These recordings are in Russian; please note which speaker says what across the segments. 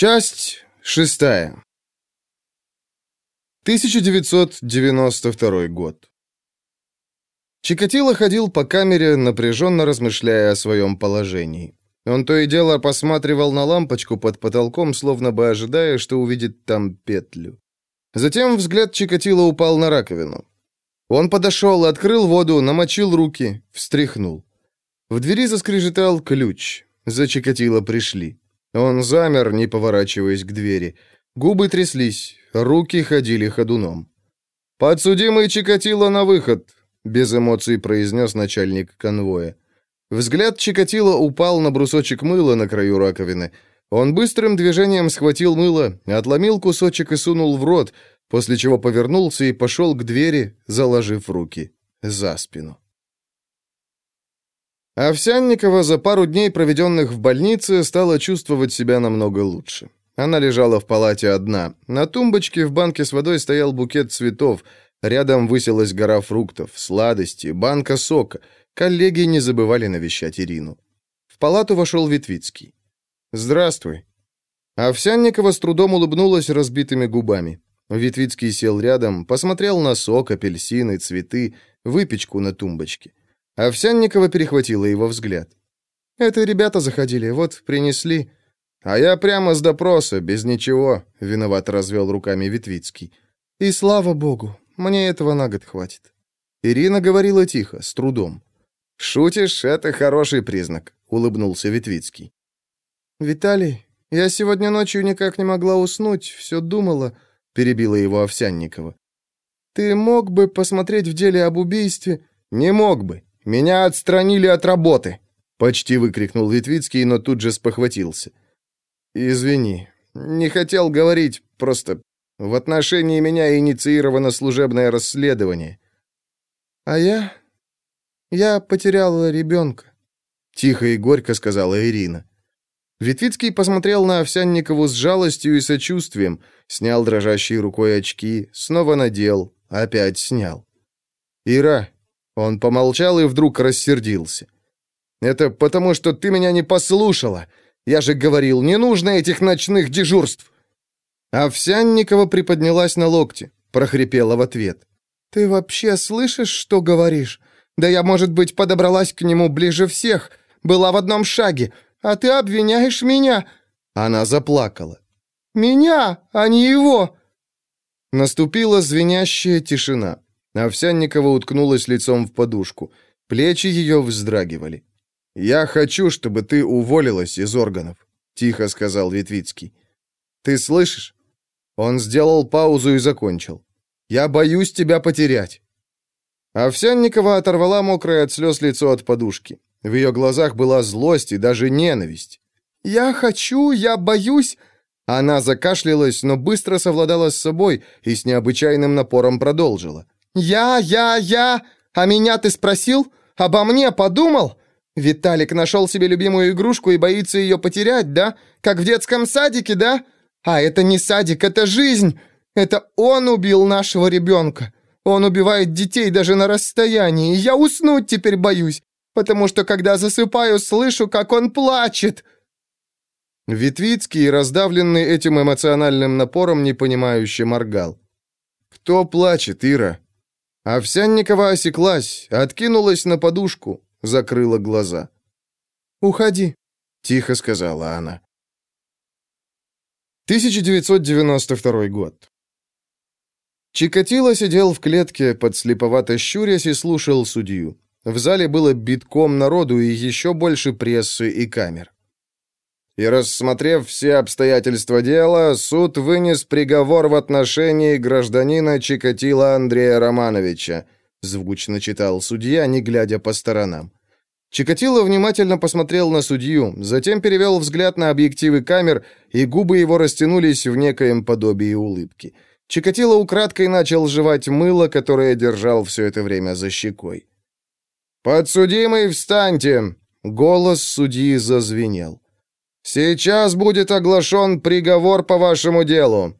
Speaker 1: Часть шестая. 1992 год. Чикатило ходил по камере, напряженно размышляя о своем положении. Он то и дело посматривал на лампочку под потолком, словно бы ожидая, что увидит там петлю. Затем взгляд Чикатило упал на раковину. Он подошел, открыл воду, намочил руки, встряхнул. В двери заскрежетал ключ. За Чикатило пришли. Он замер, не поворачиваясь к двери. Губы тряслись, руки ходили ходуном. «Подсудимый Чикатило на выход», — без эмоций произнес начальник конвоя. Взгляд Чикатило упал на брусочек мыла на краю раковины. Он быстрым движением схватил мыло, отломил кусочек и сунул в рот, после чего повернулся и пошел к двери, заложив руки за спину. Овсянникова за пару дней, проведенных в больнице, стала чувствовать себя намного лучше. Она лежала в палате одна. На тумбочке в банке с водой стоял букет цветов. Рядом высилась гора фруктов, сладости, банка сока. Коллеги не забывали навещать Ирину. В палату вошел Витвицкий. «Здравствуй». Овсянникова с трудом улыбнулась разбитыми губами. Витвицкий сел рядом, посмотрел на сок, апельсины, цветы, выпечку на тумбочке. Овсянникова перехватила его взгляд. «Это ребята заходили, вот, принесли. «А я прямо с допроса, без ничего», — виноват развел руками Витвицкий. «И слава богу, мне этого на год хватит». Ирина говорила тихо, с трудом. «Шутишь, это хороший признак», — улыбнулся Витвицкий. «Виталий, я сегодня ночью никак не могла уснуть, все думала», — перебила его Овсянникова. «Ты мог бы посмотреть в деле об убийстве?» «Не мог бы. Меня отстранили от работы», — почти выкрикнул Витвицкий, но тут же спохватился. «Извини, не хотел говорить, просто в отношении меня инициировано служебное расследование». «А я? Я потеряла ребенка», — тихо и горько сказала Ирина. Витвицкий посмотрел на Овсянникову с жалостью и сочувствием, снял дрожащей рукой очки, снова надел, опять снял. «Ира», — он помолчал и вдруг рассердился. «Это потому, что ты меня не послушала. Я же говорил, не нужно этих ночных дежурств!» Овсянникова приподнялась на локте, прохрипела в ответ. «Ты вообще слышишь, что говоришь? Да я, может быть, подобралась к нему ближе всех, была в одном шаге, а ты обвиняешь меня!» Она заплакала. «Меня, а не его!» Наступила звенящая тишина. Овсянникова уткнулась лицом в подушку. Плечи ее вздрагивали. «Я хочу, чтобы ты уволилась из органов», — тихо сказал Витвицкий. «Ты слышишь?» Он сделал паузу и закончил. «Я боюсь тебя потерять». Овсянникова оторвала мокрое от слез лицо от подушки. В ее глазах была злость и даже ненависть. «Я хочу, я боюсь...» Она закашлялась, но быстро совладала с собой и с необычайным напором продолжила. «Я, я, я... А меня ты спросил? Обо мне подумал? Виталик нашел себе любимую игрушку и боится ее потерять, да? Как в детском садике, да? А это не садик, это жизнь. Это он убил нашего ребенка. Он убивает детей даже на расстоянии. Я уснуть теперь боюсь, потому что когда засыпаю, слышу, как он плачет». Витвицкий, раздавленный этим эмоциональным напором, непонимающе моргал. «Кто плачет, Ира?» Овсянникова осеклась, откинулась на подушку, закрыла глаза. «Уходи», — тихо сказала она. 1992 год. Чикатило сидел в клетке, подслеповато щурясь и слушал судью. В зале было битком народу и еще больше прессы и камер. И рассмотрев все обстоятельства дела, суд вынес приговор в отношении гражданина Чикатила Андрея Романовича, звучно читал судья, не глядя по сторонам. Чикатило внимательно посмотрел на судью, затем перевел взгляд на объективы камер, и губы его растянулись в некоем подобии улыбки. Чикатило украдкой начал жевать мыло, которое держал все это время за щекой. «Подсудимый, встаньте!» — голос судьи зазвенел. «Сейчас будет оглашен приговор по вашему делу.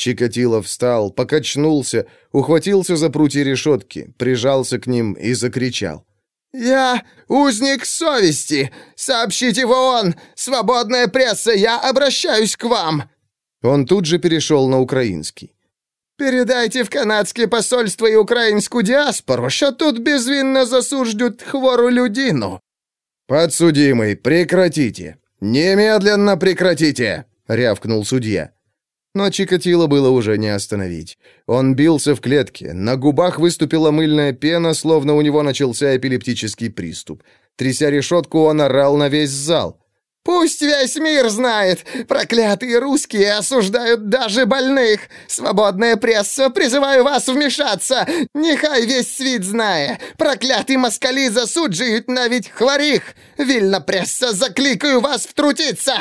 Speaker 1: Чикатило встал, покачнулся, ухватился за прутья решетки, прижался к ним и закричал.
Speaker 2: «Я узник совести! Сообщите в ООН! Свободная пресса, я обращаюсь к вам!»
Speaker 1: Он тут же перешел на украинский.
Speaker 2: Передайте в канадське посольство і українську діаспору, що тут безвинно засуждють хвору людину.
Speaker 1: «Подсудимый, прекратите! Немедленно прекратите!» — рявкнул судья. Но Чикатило было уже не остановить. Он бился в клетке, на губах выступила мыльная пена, словно у него начался эпилептический приступ. Тряся решетку, он орал на весь зал.
Speaker 2: Пусть весь мир знает! Проклятые русские осуждают даже больных! Свободная пресса, призываю вас вмешаться! Нехай весь світ знає! Проклятые москалі засуджують навіть хворих! Вільна пресса, закликаю вас втрутиться!»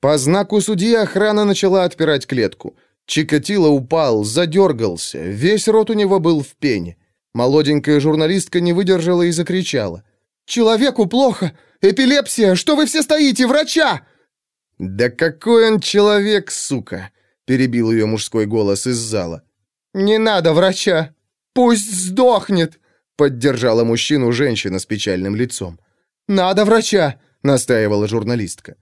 Speaker 1: По знаку судьи охрана начала отпирать клетку. Чикатило упал, задергался, весь рот у него был в пене. Молоденькая журналистка не выдержала и закричала.
Speaker 2: «Человеку плохо! Эпилепсия! Что вы все стоите? Врача!»
Speaker 1: «Да какой он человек, сука!» — перебил ее мужской голос из зала.
Speaker 2: «Не надо врача! Пусть сдохнет!» — поддержала мужчину женщина с печальным лицом. «Надо врача!» — настаивала журналистка.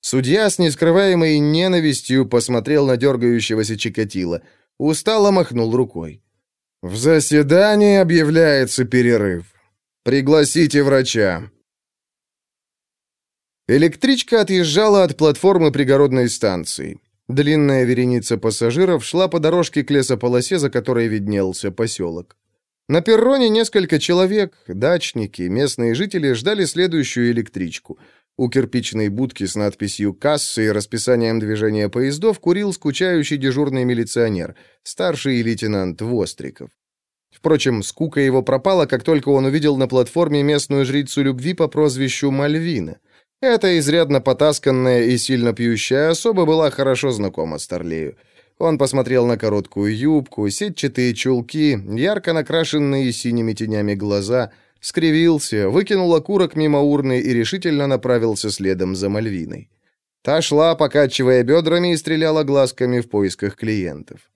Speaker 1: Судья с нескрываемой ненавистью посмотрел на дергающегося Чикатило, устало махнул рукой. «В заседании объявляется перерыв. Пригласите врача». Электричка отъезжала от платформы пригородной станции. Длинная вереница пассажиров шла по дорожке к лесополосе, за которой виднелся поселок. На перроне несколько человек, дачники, местные жители ждали следующую электричку. У кирпичной будки с надписью «Кассы» и расписанием движения поездов курил скучающий дежурный милиционер, старший лейтенант Востриков. Впрочем, скука его пропала, как только он увидел на платформе местную жрицу любви по прозвищу Мальвина. Эта изрядно потасканная и сильно пьющая особа была хорошо знакома Старлею. Он посмотрел на короткую юбку, сетчатые чулки, ярко накрашенные синими тенями глаза, скривился, выкинул окурок мимо урны и решительно направился следом за Мальвиной. Та шла, покачивая бедрами и стреляла глазками в поисках клиентов.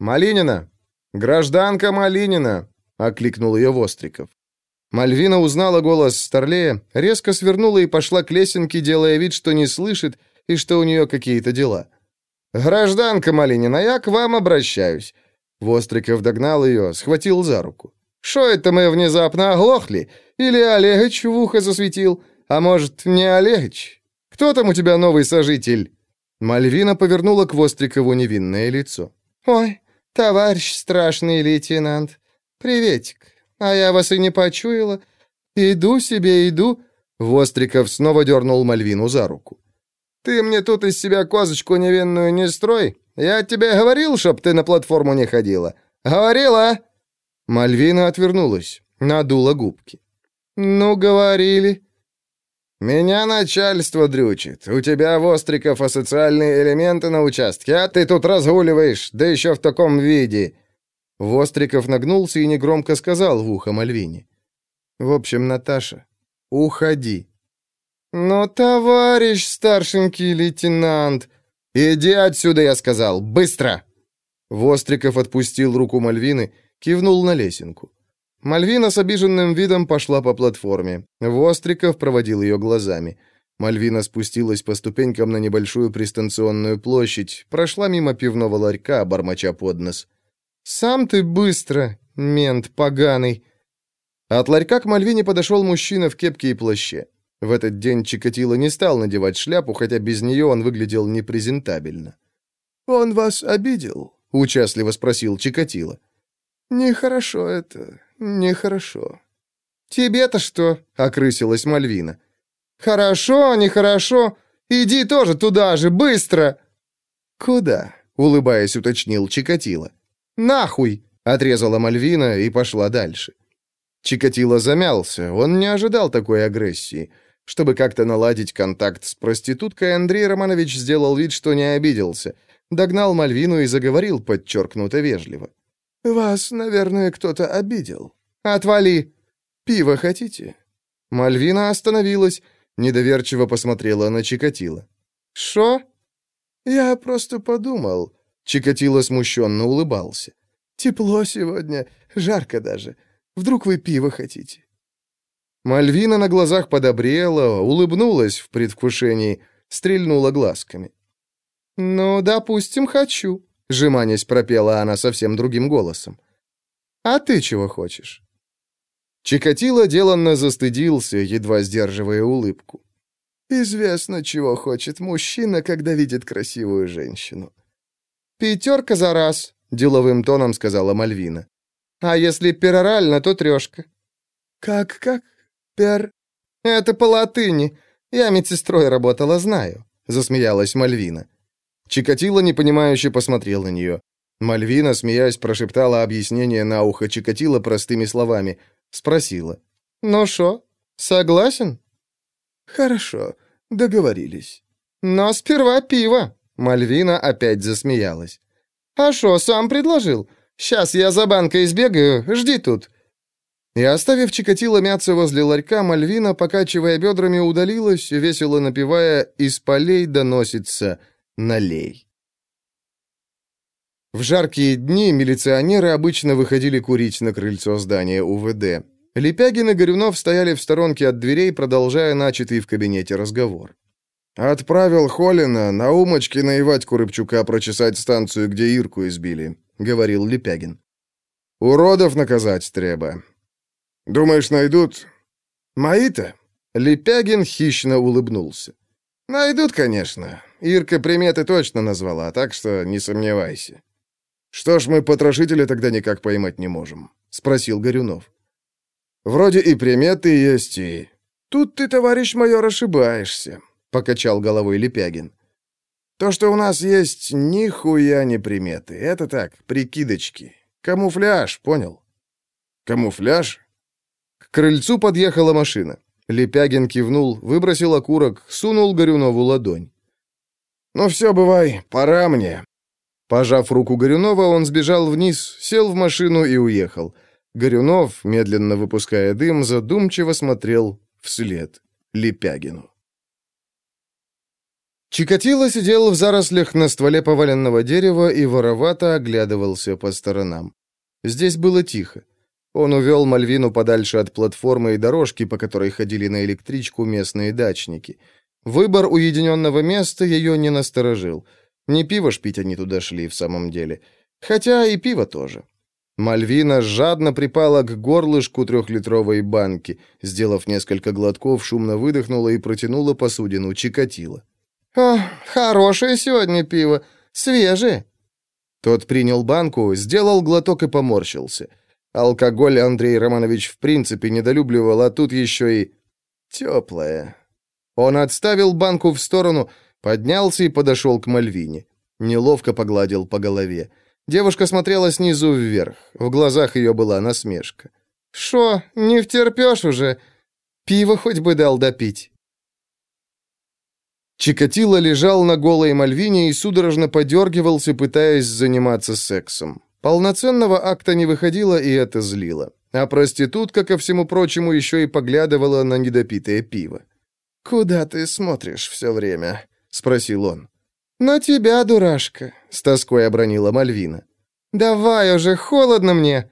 Speaker 1: «Малинина! Гражданка Малинина!» — окликнул ее Востриков. Мальвина узнала голос Старлея, резко свернула и пошла к лесенке, делая вид, что не слышит и что у нее какие-то дела. «Гражданка Малинина, я к вам обращаюсь». Востриков догнал ее, схватил за руку. «Шо это мы внезапно оглохли? Или Олегович в ухо засветил? А может, не Олегович? Кто там у тебя новый сожитель?» Мальвина повернула к Вострикову невинное лицо.
Speaker 2: «Ой, товарищ страшный лейтенант, приветик. А я вас и не почуяла. Иду себе, иду».
Speaker 1: Востриков снова дернул Мальвину за руку.
Speaker 2: «Ты мне тут из себя козочку невинную не строй. Я тебе говорил, чтоб ты на платформу не ходила. Говорила?» а?»
Speaker 1: Мальвина отвернулась, надула губки.
Speaker 2: «Ну, говорили».
Speaker 1: «Меня начальство дрючит. У тебя, Востриков, асоциальные элементы на участке, а ты тут разгуливаешь, да еще в таком виде». Востриков нагнулся и негромко сказал в ухо Мальвине. «В общем, Наташа, уходи».
Speaker 2: «Но, товарищ старшенький лейтенант...»
Speaker 1: «Иди отсюда, я сказал, быстро!» Востриков отпустил руку Мальвины, кивнул на лесенку. Мальвина с обиженным видом пошла по платформе. Востриков проводил ее глазами. Мальвина спустилась по ступенькам на небольшую пристанционную площадь, прошла мимо пивного ларька, бормоча под нос.
Speaker 2: «Сам ты быстро, мент поганый!»
Speaker 1: От ларька к Мальвине подошел мужчина в кепке и плаще. В этот день Чикатило не стал надевать шляпу, хотя без нее он выглядел непрезентабельно.
Speaker 2: «Он вас обидел?»
Speaker 1: — участливо спросил Чикатило.
Speaker 2: «Нехорошо это, нехорошо».
Speaker 1: «Тебе-то что?» — окрысилась Мальвина.
Speaker 2: «Хорошо, нехорошо. Иди тоже туда же, быстро!»
Speaker 1: «Куда?» — улыбаясь, уточнил Чикатило.
Speaker 2: «Нахуй!»
Speaker 1: — отрезала Мальвина и пошла дальше. Чикатило замялся, он не ожидал такой агрессии. Чтобы как-то наладить контакт с проституткой, Андрей Романович сделал вид, что не обиделся. Догнал Мальвину и заговорил подчеркнуто вежливо.
Speaker 2: «Вас, наверное, кто-то обидел.
Speaker 1: Отвали!
Speaker 2: Пиво хотите?»
Speaker 1: Мальвина остановилась, недоверчиво посмотрела на Чикатило.
Speaker 2: «Шо?»
Speaker 1: «Я просто подумал. Чикатило смущенно улыбался.
Speaker 2: «Тепло сегодня, жарко даже. Вдруг вы пиво хотите?»
Speaker 1: Мальвина на глазах подобрела, улыбнулась в предвкушении, стрельнула глазками. «Ну, допустим, хочу», — жеманясь пропела она совсем другим голосом. «А ты чего хочешь?» Чикатило деланно застыдился, едва сдерживая улыбку. «Известно, чего хочет мужчина, когда видит красивую женщину». «Пятерка за раз», — деловым тоном сказала Мальвина. «А если перорально, то трешка». «Как-как? Пер...» «Это по латыни. Я медсестрой работала, знаю», — засмеялась Мальвина. Чикатило непонимающе посмотрел на нее. Мальвина, смеясь, прошептала объяснение на ухо Чикатило простыми словами. Спросила. «Ну шо, согласен?» «Хорошо, договорились». «Но сперва пиво». Мальвина опять засмеялась. «А шо, сам предложил? Сейчас я за банкой сбегаю, жди тут». И оставив Чикатило мяться возле ларька, Мальвина, покачивая бедрами, удалилась, весело напевая «Из полей доносится налей». В жаркие дни милиционеры обычно выходили курить на крыльцо здания УВД. Лепягин и Горюнов стояли в сторонке от дверей, продолжая начатый в кабинете разговор. «Отправил Холина на умочки наивать Курыбчука прочесать станцию, где Ирку избили», — говорил Лепягин. «Уродов наказать треба. Думаешь, найдут? Мои-то?» Лепягин хищно улыбнулся. «Найдут, конечно. Ирка приметы точно назвала, так что не сомневайся». «Что ж мы потрошителя тогда никак поймать не можем?» — спросил Горюнов. «Вроде и приметы есть, и...» «Тут ты, товарищ майор, ошибаешься», — покачал головой Лепягин. «То, что у нас есть, нихуя не приметы. Это так, прикидочки. Камуфляж, понял?» «Камуфляж?» К крыльцу подъехала машина. Лепягин кивнул, выбросил окурок, сунул Горюнову ладонь. «Ну все, бывай, пора мне». Пожав руку Горюнова, он сбежал вниз, сел в машину и уехал. Горюнов, медленно выпуская дым, задумчиво смотрел вслед Лепягину. Чикатило сидел в зарослях на стволе поваленного дерева и воровато оглядывался по сторонам. Здесь было тихо. Он увел Мальвину подальше от платформы и дорожки, по которой ходили на электричку местные дачники. Выбор уединенного места ее не насторожил. Не пиво ж пить они туда шли в самом деле. Хотя и пиво тоже. Мальвина жадно припала к горлышку трехлитровой банки, сделав несколько глотков, шумно выдохнула и протянула посудину Чикатило. «О, хорошее сегодня пиво, свежее». Тот принял банку, сделал глоток и поморщился. Алкоголь Андрей Романович в принципе недолюбливал, а тут еще и теплое. Он отставил банку в сторону, поднялся и подошел к Мальвине. Неловко погладил по голове. Девушка смотрела снизу вверх. В глазах ее была насмешка. «Шо, не втерпешь уже? Пиво хоть бы дал допить». Чикатило лежал на голой Мальвине и судорожно подергивался, пытаясь заниматься сексом. Полноценного акта не выходило, и это злило. А проститутка, ко всему прочему, еще и поглядывала на недопитое пиво. «Куда ты смотришь все время?» — спросил он. «На тебя, дурашка», — с тоской обронила Мальвина. «Давай уже, холодно мне».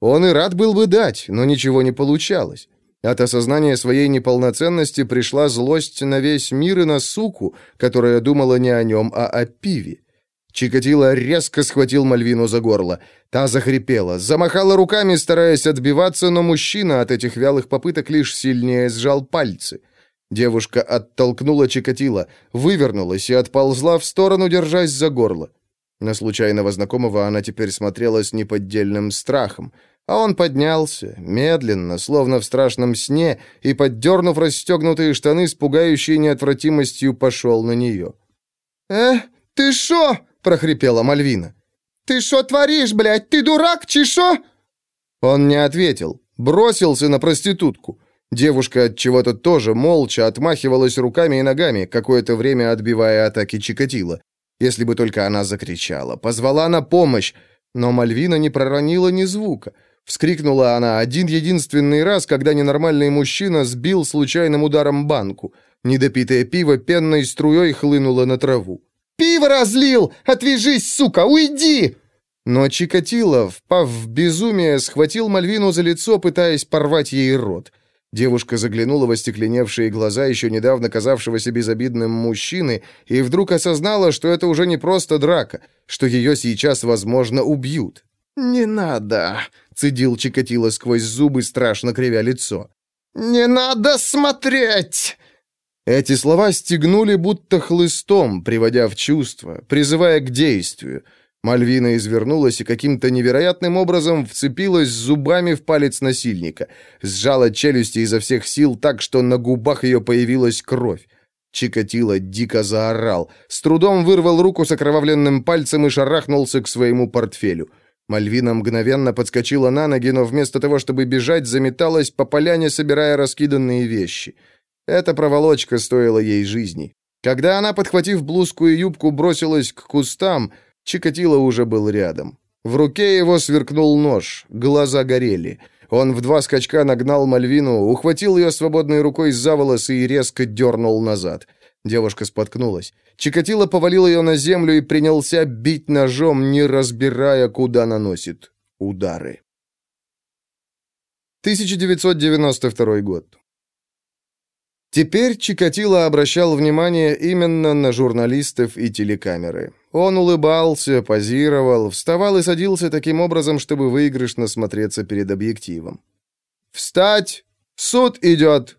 Speaker 1: Он и рад был бы дать, но ничего не получалось. От осознания своей неполноценности пришла злость на весь мир и на суку, которая думала не о нем, а о пиве. Чикатило резко схватил Мальвину за горло. Та захрипела, замахала руками, стараясь отбиваться, но мужчина от этих вялых попыток лишь сильнее сжал пальцы. Девушка оттолкнула Чикатило, вывернулась и отползла в сторону, держась за горло. На случайного знакомого она теперь смотрела с неподдельным страхом, а он поднялся, медленно, словно в страшном сне, и, поддернув расстегнутые штаны с пугающей неотвратимостью, пошел на нее. «Э, ты шо?» прохрипела Мальвина. «Ты что творишь, блядь? Ты дурак, чешо?» Он не ответил, бросился на проститутку. Девушка от чего-то тоже молча отмахивалась руками и ногами, какое-то время отбивая атаки Чикатило. Если бы только она закричала, позвала на помощь, но Мальвина не проронила ни звука. Вскрикнула она один единственный раз, когда ненормальный мужчина сбил случайным ударом банку. Недопитое пиво пенной струей хлынуло на траву. Пиво разлил! Отвяжись, сука, уйди!» Но Чикатило, впав в безумие, схватил Мальвину за лицо, пытаясь порвать ей рот. Девушка заглянула в остекленевшие глаза еще недавно казавшегося безобидным мужчины и вдруг осознала, что это уже не просто драка, что ее сейчас, возможно, убьют.
Speaker 2: «Не надо!»
Speaker 1: — цедил Чикатило сквозь зубы, страшно кривя лицо.
Speaker 2: «Не надо смотреть!»
Speaker 1: Эти слова стегнули будто хлыстом, приводя в чувство, призывая к действию. Мальвина извернулась и каким-то невероятным образом вцепилась зубами в палец насильника, сжала челюсти изо всех сил так, что на губах ее появилась кровь. Чикатило дико заорал, с трудом вырвал руку с окровавленным пальцем и шарахнулся к своему портфелю. Мальвина мгновенно подскочила на ноги, но вместо того, чтобы бежать, заметалась по поляне, собирая раскиданные вещи. Эта проволочка стоила ей жизни. Когда она, подхватив блузку и юбку, бросилась к кустам, Чикатило уже был рядом. В руке его сверкнул нож, глаза горели. Он в два скачка нагнал Мальвину, ухватил ее свободной рукой за волосы и резко дернул назад. Девушка споткнулась. Чикатило повалил ее на землю и принялся бить ножом, не разбирая, куда наносит удары. 1992 год. Теперь Чикатило обращал внимание именно на журналистов и телекамеры. Он улыбался, позировал, вставал и садился таким образом, чтобы выигрышно смотреться перед объективом. «Встать! Суд идет!»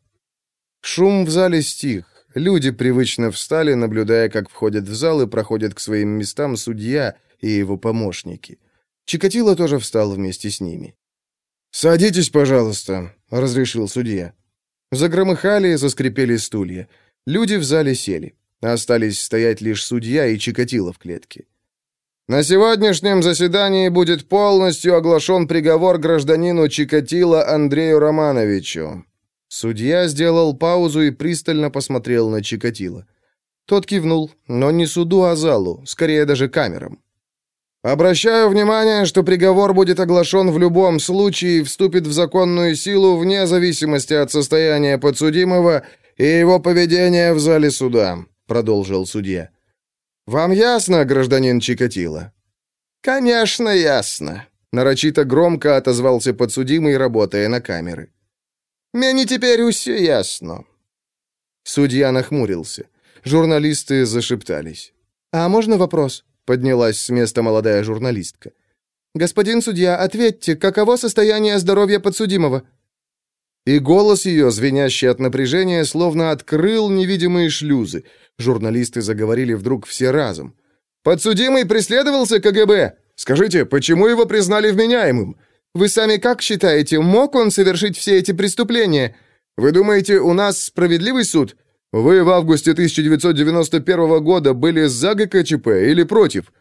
Speaker 1: Шум в зале стих. Люди привычно встали, наблюдая, как входят в зал и проходят к своим местам судья и его помощники. Чикатило тоже встал вместе с ними. «Садитесь, пожалуйста», — разрешил судья. Загромыхали, заскрипели стулья. Люди в зале сели. Остались стоять лишь судья и Чикатило в клетке. На сегодняшнем заседании будет полностью оглашен приговор гражданину Чикатило Андрею Романовичу. Судья сделал паузу и пристально посмотрел на Чикатило. Тот кивнул, но не суду, а залу, скорее даже камерам. Обращаю внимание, что приговор будет оглашен в любом случае и вступит в законную силу вне зависимости от состояния подсудимого и его поведения в зале суда, продолжил судья. Вам ясно, гражданин Чикатило? Конечно, ясно, нарочито громко отозвался подсудимый, работая на камеры. Мне теперь усе ясно. Судья нахмурился. Журналисты зашептались. А можно вопрос? Поднялась с места молодая журналистка. «Господин судья, ответьте, каково состояние здоровья подсудимого?» И голос ее, звенящий от напряжения, словно открыл невидимые шлюзы. Журналисты заговорили вдруг все разом. «Подсудимый преследовался КГБ! Скажите, почему его признали вменяемым? Вы сами как считаете, мог он совершить все эти преступления? Вы думаете, у нас справедливый суд? Вы в августе 1991 года были за ГКЧП или против?»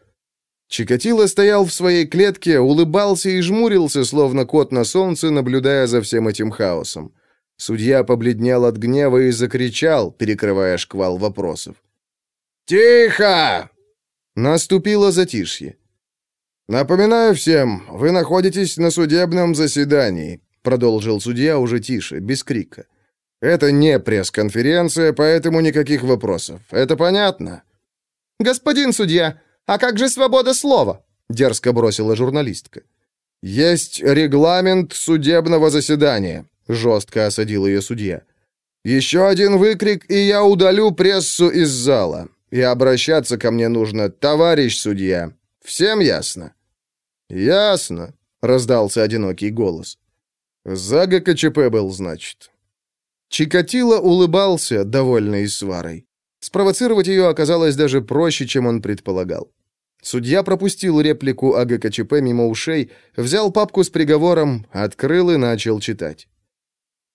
Speaker 1: Чикатило стоял в своей клетке, улыбался и жмурился, словно кот на солнце, наблюдая за всем этим хаосом. Судья побледнел от гнева и закричал, перекрывая шквал вопросов. «Тихо!» Наступило затишье. «Напоминаю всем, вы находитесь на судебном заседании», продолжил судья уже тише, без крика. Это не пресс-конференция, поэтому никаких вопросов. Это понятно? Господин судья, а как же свобода слова? дерзко бросила журналистка. Есть регламент судебного заседания, жестко осадил ее судья. Еще один выкрик, и я удалю прессу из зала. И обращаться ко мне нужно, товарищ судья. Всем ясно? Ясно, раздался одинокий голос. За ГКЧП был, значит. Чикатило улыбался, довольный сварой. Спровоцировать ее оказалось даже проще, чем он предполагал. Судья пропустил реплику о ГКЧП мимо ушей, взял папку с приговором, открыл и начал читать.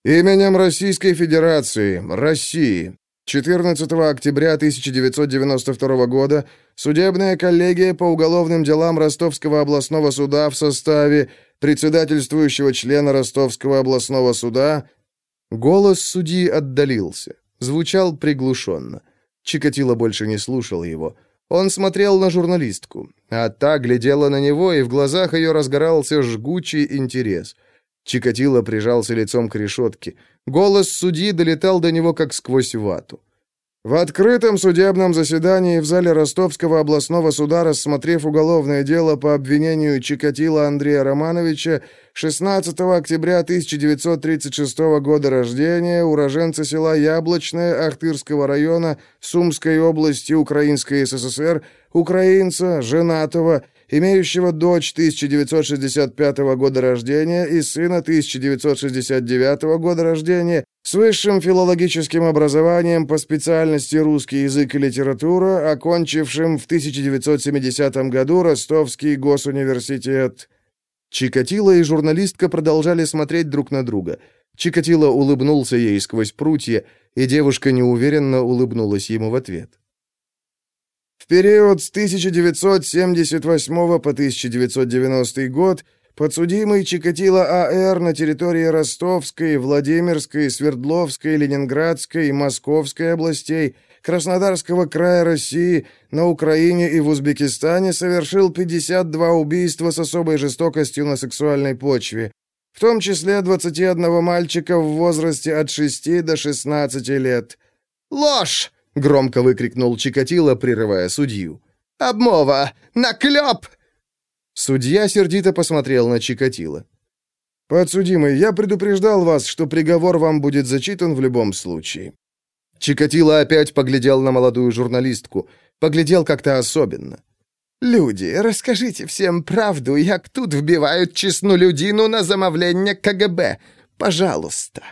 Speaker 1: «Именем Российской Федерации, России, 14 октября 1992 года судебная коллегия по уголовным делам Ростовского областного суда в составе председательствующего члена Ростовского областного суда Голос судьи отдалился, звучал приглушенно. Чикатило больше не слушал его. Он смотрел на журналистку, а та глядела на него, и в глазах ее разгорался жгучий интерес. Чикатило прижался лицом к решетке. Голос судьи долетал до него, как сквозь вату. В открытом судебном заседании в зале Ростовского областного суда, рассмотрев уголовное дело по обвинению Чикатила Андрея Романовича, 16 октября 1936 года рождения, уроженца села Яблочное Ахтырского района Сумской области Украинской СССР, украинца, женатого, имеющего дочь 1965 года рождения и сына 1969 года рождения, с высшим филологическим образованием по специальности русский язык и литература, окончившим в 1970 году Ростовский госуниверситет. Чикатило и журналистка продолжали смотреть друг на друга. Чикатило улыбнулся ей сквозь прутья, и девушка неуверенно улыбнулась ему в ответ. В период с 1978 по 1990 год Подсудимый Чикатило А.Р. на территории Ростовской, Владимирской, Свердловской, Ленинградской и Московской областей, Краснодарского края России, на Украине и в Узбекистане совершил 52 убийства с особой жестокостью на сексуальной почве, в том числе 21 мальчика в возрасте от 6 до 16 лет.
Speaker 2: «Ложь!»
Speaker 1: — громко выкрикнул Чикатило, прерывая судью.
Speaker 2: «Обмова! Наклеп!»
Speaker 1: Судья сердито посмотрел на Чикатило. «Подсудимый, я предупреждал вас, что приговор вам будет зачитан в любом случае». Чикатило опять поглядел на молодую журналистку. Поглядел как-то особенно.
Speaker 2: «Люди, расскажите всем правду, як тут вбивают честну людину на замовление КГБ. Пожалуйста».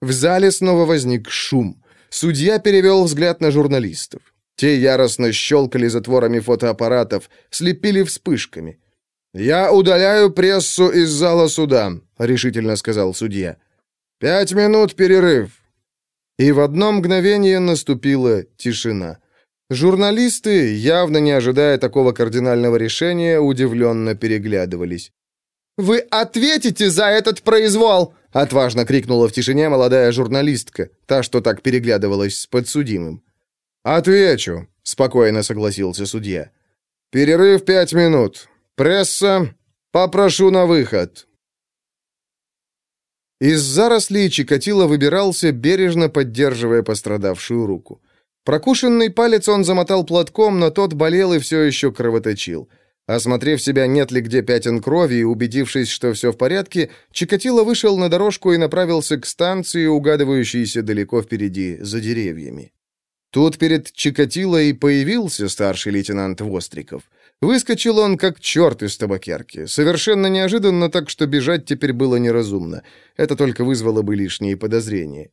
Speaker 1: В зале снова возник шум. Судья перевел взгляд на журналистов. Те яростно щелкали затворами фотоаппаратов, слепили вспышками. «Я удаляю прессу из зала суда», — решительно сказал судья. «Пять минут перерыв». И в одно мгновение наступила тишина. Журналисты, явно не ожидая такого кардинального решения, удивленно переглядывались.
Speaker 2: «Вы ответите за этот произвол!»
Speaker 1: — отважно крикнула в тишине молодая журналистка, та, что так переглядывалась с подсудимым. «Отвечу», — спокойно согласился судья. «Перерыв пять минут. Пресса, попрошу на выход». Из зарослей Чикатило выбирался, бережно поддерживая пострадавшую руку. Прокушенный палец он замотал платком, но тот болел и все еще кровоточил. Осмотрев себя, нет ли где пятен крови, и убедившись, что все в порядке, Чикатило вышел на дорожку и направился к станции, угадывающейся далеко впереди, за деревьями. Тут перед Чикатило и появился старший лейтенант Востриков. Выскочил он, как черт из табакерки. Совершенно неожиданно, так что бежать теперь было неразумно. Это только вызвало бы лишние подозрения.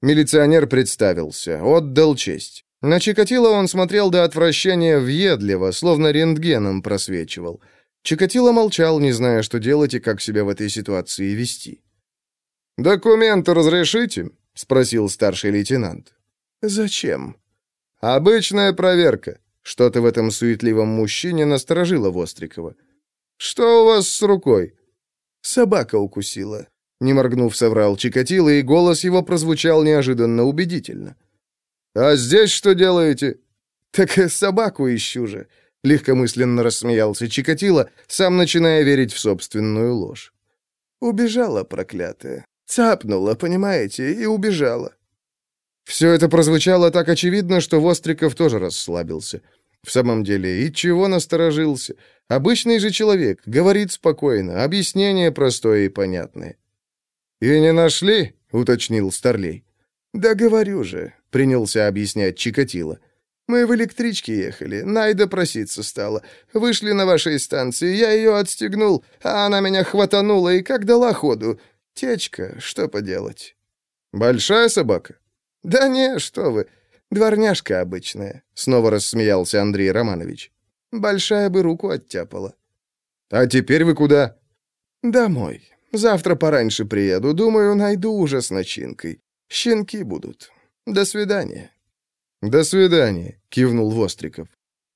Speaker 1: Милиционер представился, отдал честь. На Чикатило он смотрел до отвращения въедливо, словно рентгеном просвечивал. Чикатило молчал, не зная, что делать и как себя в этой ситуации вести. «Документы разрешите?» — спросил старший лейтенант.
Speaker 2: «Зачем?»
Speaker 1: «Обычная проверка». Что-то в этом суетливом мужчине насторожило Вострикова. «Что у вас с рукой?»
Speaker 2: «Собака укусила», —
Speaker 1: не моргнув, соврал Чикатило, и голос его прозвучал неожиданно убедительно. «А здесь что делаете?»
Speaker 2: «Так собаку ищу же», — легкомысленно рассмеялся Чикатило, сам начиная верить в собственную ложь. «Убежала, проклятая. Цапнула, понимаете, и убежала.
Speaker 1: Все это прозвучало так очевидно, что Востриков тоже расслабился. В самом деле, и чего насторожился? Обычный же человек, говорит спокойно, объяснение простое и понятное. «И не нашли?» — уточнил Старлей.
Speaker 2: «Да говорю же», — принялся объяснять Чикатило. «Мы в электричке ехали, Найда проситься стала. Вышли на вашей станции, я ее отстегнул, а она меня хватанула и как дала ходу. Течка, что поделать?»
Speaker 1: «Большая собака?»
Speaker 2: «Да не, что вы, дворняжка обычная», — снова рассмеялся Андрей Романович. «Большая бы руку оттяпала».
Speaker 1: «А теперь вы куда?»
Speaker 2: «Домой. Завтра пораньше приеду. Думаю, найду уже с начинкой. Щенки будут. До свидания».
Speaker 1: «До свидания», — кивнул Востриков.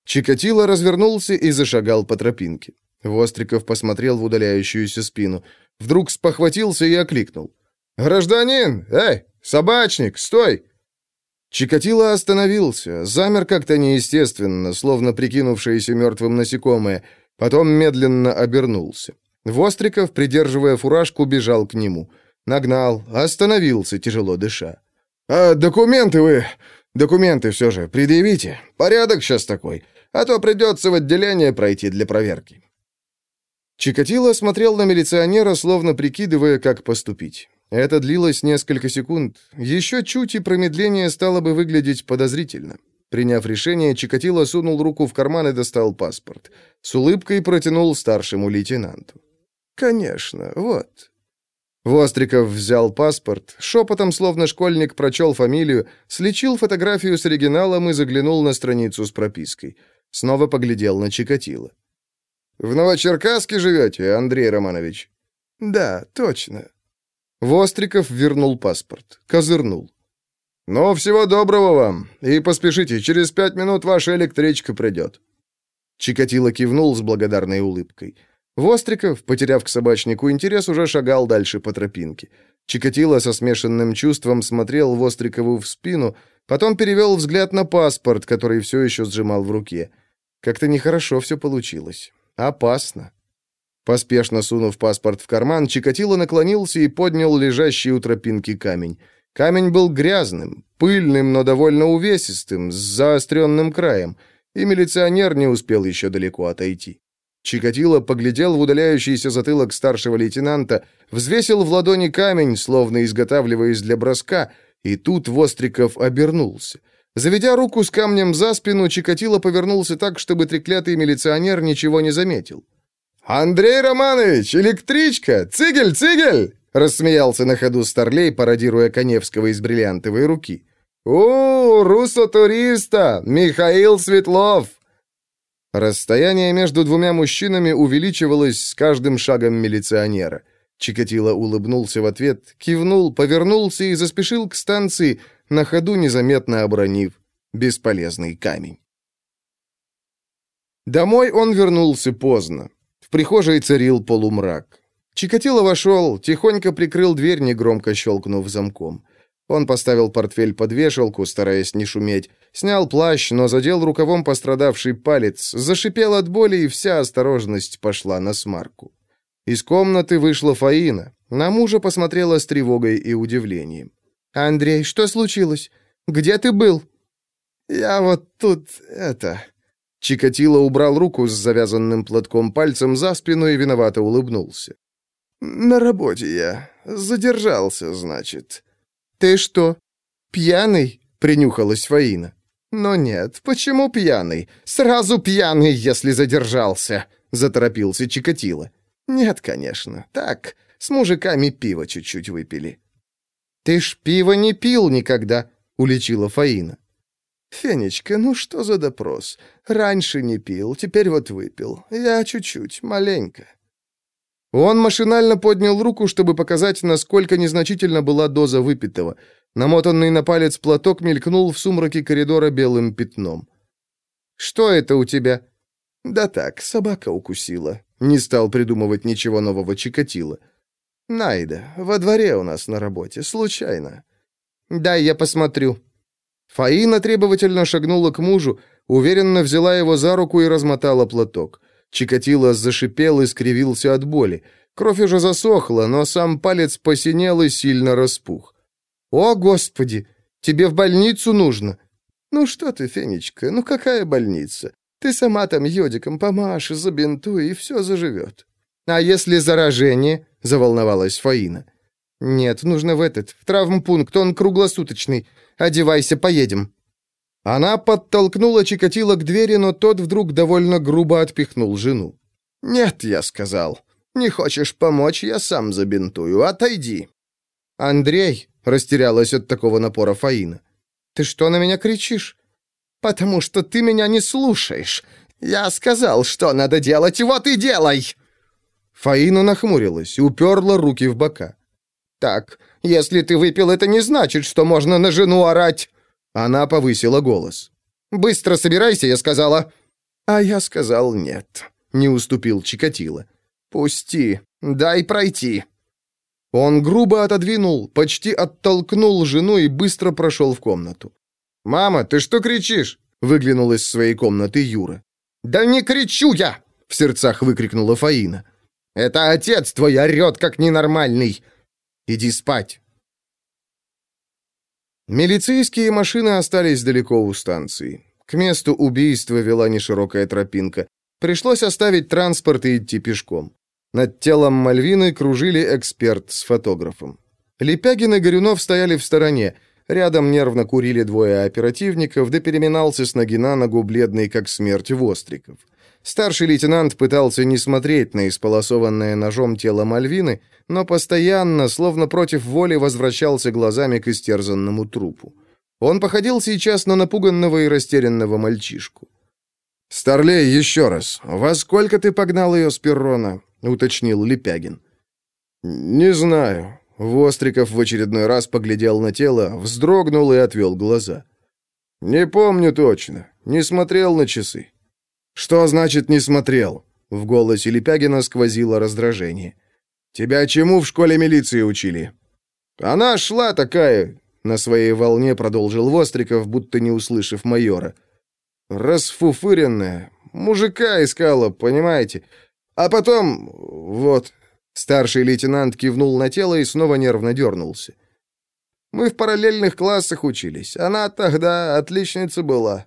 Speaker 1: Чикатило развернулся и зашагал по тропинке. Востриков посмотрел в удаляющуюся спину. Вдруг спохватился и окликнул. «Гражданин! Эй, собачник, стой!» Чикатило остановился, замер как-то неестественно, словно прикинувшееся мертвым насекомое, потом медленно обернулся. Востриков, придерживая фуражку, бежал к нему. Нагнал, остановился, тяжело дыша.
Speaker 3: «А документы вы
Speaker 1: Документы все же предъявите. Порядок сейчас такой. А то придется в отделение пройти для проверки». Чикатило смотрел на милиционера, словно прикидывая, как поступить. Это длилось несколько секунд. Еще чуть, и промедление стало бы выглядеть подозрительно. Приняв решение, Чикатило сунул руку в карман и достал паспорт. С улыбкой протянул старшему лейтенанту. «Конечно, вот». Востриков взял паспорт, шепотом, словно школьник, прочел фамилию, слечил фотографию с оригиналом и заглянул на страницу с пропиской. Снова поглядел на Чикатило. «В Новочеркасске живете, Андрей Романович?» «Да, точно». Востриков вернул паспорт, козырнул. «Ну, всего доброго вам, и поспешите, через пять минут ваша электричка придет». Чикатило кивнул с благодарной улыбкой. Востриков, потеряв к собачнику интерес, уже шагал дальше по тропинке. Чикатило со смешанным чувством смотрел Вострикову в спину, потом перевел взгляд на паспорт, который все еще сжимал в руке. Как-то нехорошо все получилось. Опасно. Поспешно сунув паспорт в карман, Чикатило наклонился и поднял лежащий у тропинки камень. Камень был грязным, пыльным, но довольно увесистым, с заостренным краем, и милиционер не успел еще далеко отойти. Чикатило поглядел в удаляющийся затылок старшего лейтенанта, взвесил в ладони камень, словно изготавливаясь для броска, и тут Востриков обернулся. Заведя руку с камнем за спину, Чикатило повернулся так, чтобы треклятый милиционер ничего не заметил. «Андрей Романович, электричка! Цигель, цигель!» рассмеялся на ходу Старлей, пародируя Коневского из бриллиантовой руки. «У, руссо-туриста! Михаил Светлов!» Расстояние между двумя мужчинами увеличивалось с каждым шагом милиционера. Чикатило улыбнулся в ответ, кивнул, повернулся и заспешил к станции, на ходу незаметно обронив бесполезный камень. Домой он вернулся поздно. В прихожей царил полумрак. Чикатило вошел, тихонько прикрыл дверь, негромко щелкнув замком. Он поставил портфель под вешалку, стараясь не шуметь, снял плащ, но задел рукавом пострадавший палец, зашипел от боли, и вся осторожность пошла на смарку. Из комнаты вышла Фаина. На мужа посмотрела с тревогой и удивлением. «Андрей, что случилось? Где ты был?» «Я вот тут, это...» Чикатило убрал руку с завязанным платком пальцем за спину и виновато улыбнулся. «На работе я. Задержался, значит». «Ты что, пьяный?» — принюхалась Фаина. «Но нет, почему пьяный? Сразу пьяный, если задержался», — заторопился Чикатило. «Нет, конечно. Так, с мужиками пиво чуть-чуть выпили». «Ты ж пиво не пил никогда», — уличила Фаина. «Фенечка, ну что за допрос? Раньше не пил, теперь вот выпил. Я чуть-чуть, маленько». Он машинально поднял руку, чтобы показать, насколько незначительна была доза выпитого. Намотанный на палец платок мелькнул в сумраке коридора белым пятном. «Что это у тебя?» «Да так, собака укусила». Не стал придумывать ничего нового Чикатило. «Найда, во дворе у нас на работе, случайно». «Дай я посмотрю», Фаина требовательно шагнула к мужу, уверенно взяла его за руку и размотала платок. Чикатило зашипел и скривился от боли. Кровь уже засохла, но сам палец посинел и сильно распух. «О, Господи! Тебе в больницу нужно!» «Ну что ты, Фенечка, ну какая больница? Ты сама там йодиком помашь, забинтуй, и все заживет». «А если заражение?» — заволновалась Фаина. «Нет, нужно в этот, в травмпункт, он круглосуточный. Одевайся, поедем». Она подтолкнула Чикатило к двери, но тот вдруг довольно грубо отпихнул жену. «Нет», — я сказал, — «не хочешь помочь, я сам забинтую, отойди». «Андрей», — растерялась от такого напора Фаина, — «ты что на меня кричишь?» «Потому что ты меня не слушаешь. Я сказал, что надо делать, вот и делай!» Фаина нахмурилась, уперла руки в бока. «Так, если ты выпил, это не значит, что можно на жену орать!» Она повысила голос. «Быстро собирайся», я сказала. А я сказал нет. Не уступил Чикатило. «Пусти, дай пройти». Он грубо отодвинул, почти оттолкнул жену и быстро прошел в комнату. «Мама, ты что кричишь?» — выглянул из своей комнаты Юра. «Да не кричу я!» — в сердцах выкрикнула Фаина. «Это отец твой орет, как ненормальный. Иди спать, Милицейские машины остались далеко у станции. К месту убийства вела неширокая тропинка. Пришлось оставить транспорт и идти пешком. Над телом Мальвины кружили эксперт с фотографом. Лепягин и Горюнов стояли в стороне. Рядом нервно курили двое оперативников, да переминался с ноги на ногу бледный, как смерть, Востриков. Старший лейтенант пытался не смотреть на исполосованное ножом тело Мальвины, но постоянно, словно против воли, возвращался глазами к истерзанному трупу. Он походил сейчас на напуганного и растерянного мальчишку. «Старлей, еще раз, во сколько ты погнал ее с перрона?» — уточнил Лепягин. «Не знаю». Востриков в очередной раз поглядел на тело, вздрогнул и отвел глаза. «Не помню точно. Не смотрел на часы». «Что значит «не смотрел»?» В голосе Лепягина сквозило раздражение. «Тебя чему в школе милиции учили?» «Она шла такая...» На своей волне продолжил Востриков, будто не услышав майора. «Расфуфыренная. Мужика искала, понимаете? А потом... Вот...» Старший лейтенант кивнул на тело и снова нервно дернулся. «Мы в параллельных классах учились. Она тогда отличница была.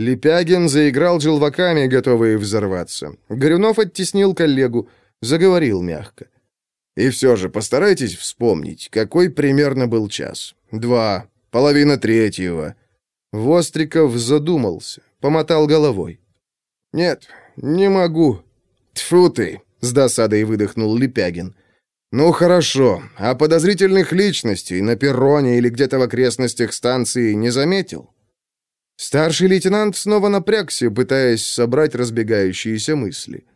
Speaker 1: Лепягин заиграл желваками, готовые взорваться. Горюнов оттеснил коллегу, заговорил мягко. «И все же постарайтесь вспомнить, какой примерно был час. Два, половина третьего». Востриков задумался, помотал головой. «Нет, не могу». «Тьфу ты!» — с досадой выдохнул Лепягин. «Ну хорошо, а подозрительных личностей на перроне или где-то в окрестностях станции не заметил?» Старший лейтенант снова напрягся, пытаясь собрать разбегающиеся мысли.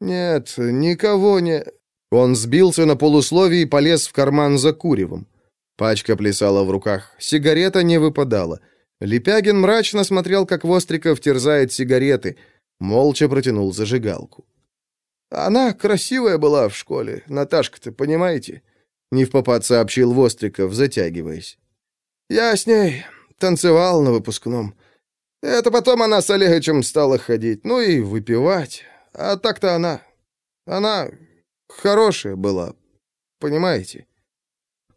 Speaker 1: «Нет, никого не...» Он сбился на полусловие и полез в карман за куревом. Пачка плясала в руках, сигарета не выпадала. Лепягин мрачно смотрел, как Востриков терзает сигареты, молча протянул зажигалку. «Она красивая была в школе, Наташка-то, понимаете?» Не в попад сообщил Востриков, затягиваясь. «Я с ней Танцевал на выпускном. Это потом она с Олеговичем стала ходить, ну и выпивать. А так-то она... Она хорошая была, понимаете?»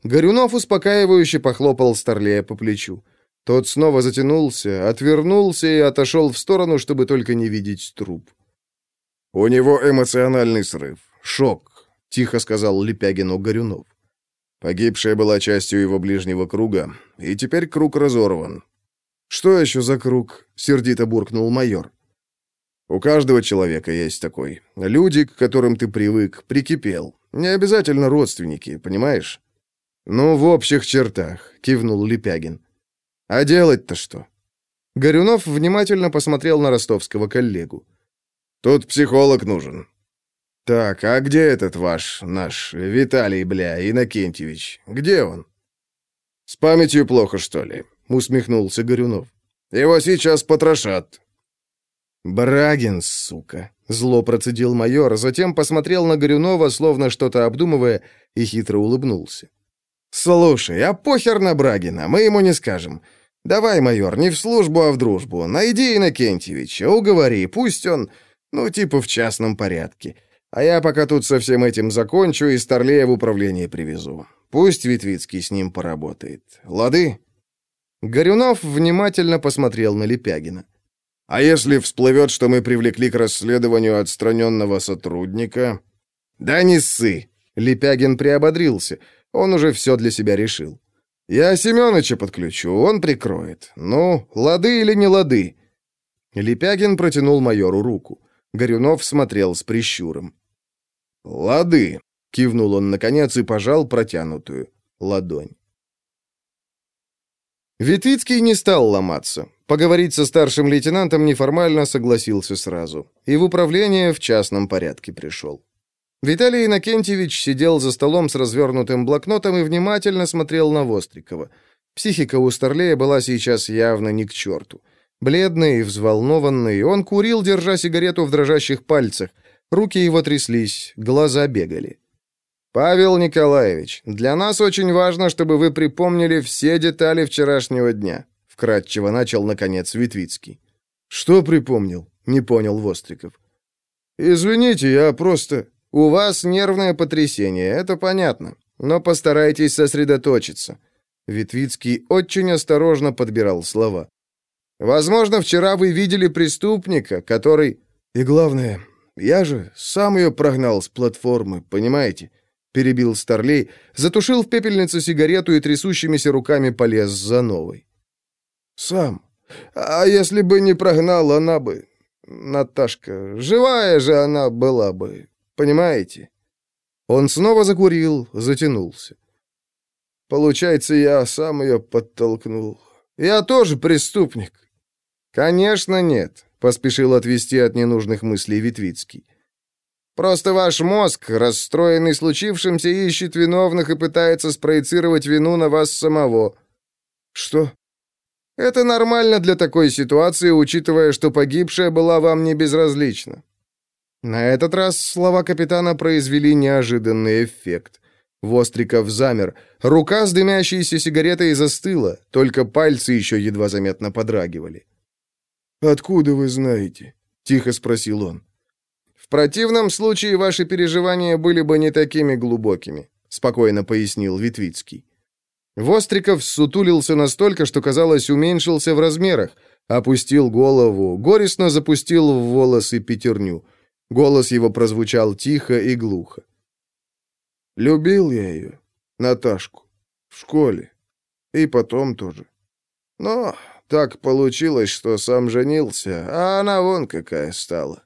Speaker 1: Горюнов успокаивающе похлопал Старлея по плечу. Тот снова затянулся, отвернулся и отошел в сторону, чтобы только не видеть труп. «У него эмоциональный срыв. Шок», — тихо сказал Лепягину Горюнов. Погибшая была частью его ближнего круга, и теперь круг разорван. «Что еще за круг?» — сердито буркнул майор. «У каждого человека есть такой. Люди, к которым ты привык, прикипел. Не обязательно родственники, понимаешь?» «Ну, в общих чертах», — кивнул Лепягин. «А делать-то что?» Горюнов внимательно посмотрел на ростовского коллегу. «Тут психолог нужен. «Так, а где этот ваш, наш, Виталий, бля, Иннокентьевич? Где он?» «С памятью плохо, что ли?» — усмехнулся Горюнов. «Его сейчас потрошат». «Брагин, сука!» — зло процедил майор, затем посмотрел на Горюнова, словно что-то обдумывая, и хитро улыбнулся. «Слушай, а похер на Брагина, мы ему не скажем. Давай, майор, не в службу, а в дружбу. Найди Иннокентьевича, уговори, пусть он, ну, типа в частном порядке. А я пока тут со всем этим закончу и Старлея в управление привезу. Пусть Витвицкий с ним поработает. Лады?» Горюнов внимательно посмотрел на Лепягина. «А если всплывет, что мы привлекли к расследованию отстраненного сотрудника?» «Да не ссы!» Лепягин приободрился. Он уже все для себя решил. «Я Семёныча подключу, он прикроет. Ну, лады или не лады?» Лепягин протянул майору руку. Горюнов смотрел с прищуром. «Лады!» — кивнул он наконец и пожал протянутую ладонь. Витвицкий не стал ломаться. Поговорить со старшим лейтенантом неформально согласился сразу. И в управление в частном порядке пришел. Виталий Иннокентьевич сидел за столом с развернутым блокнотом и внимательно смотрел на Вострикова. Психика у Старлея была сейчас явно не к черту. Бледный и взволнованный, он курил, держа сигарету в дрожащих пальцах. Руки его тряслись, глаза бегали. «Павел Николаевич, для нас очень важно, чтобы вы припомнили все детали вчерашнего дня», вкратчиво начал, наконец, Витвицкий. «Что припомнил?» — не понял Востриков. «Извините, я просто...» «У вас нервное потрясение, это понятно, но постарайтесь сосредоточиться. Витвицкий очень осторожно подбирал слова. «Возможно, вчера вы видели преступника, который...» «И главное, я же сам ее прогнал с платформы, понимаете?» Перебил Старлей, затушил в пепельницу сигарету и трясущимися руками полез за новой. «Сам. А если бы не прогнал, она бы... Наташка, живая же она была бы, понимаете?» Он снова закурил, затянулся. Получается, я сам ее подтолкнул. Я тоже преступник. Конечно, нет, поспешил отвести от ненужных мыслей Витвицкий. Просто ваш мозг, расстроенный случившимся, ищет виновных и пытается спроецировать вину на вас самого. Что? Это нормально для такой ситуации, учитывая, что погибшая была вам не безразлична. На этот раз слова капитана произвели неожиданный эффект. Востриков замер. Рука с дымящейся сигаретой застыла, только пальцы еще едва заметно подрагивали. «Откуда вы знаете?» — тихо спросил он. «В противном случае ваши переживания были бы не такими глубокими», — спокойно пояснил Витвицкий. Востриков сутулился настолько, что, казалось, уменьшился в размерах, опустил голову, горестно запустил в волосы пятерню. Голос его прозвучал тихо и глухо. Любил я ее, Наташку, в школе. И потом тоже. Но так получилось, что сам женился, а она вон какая стала.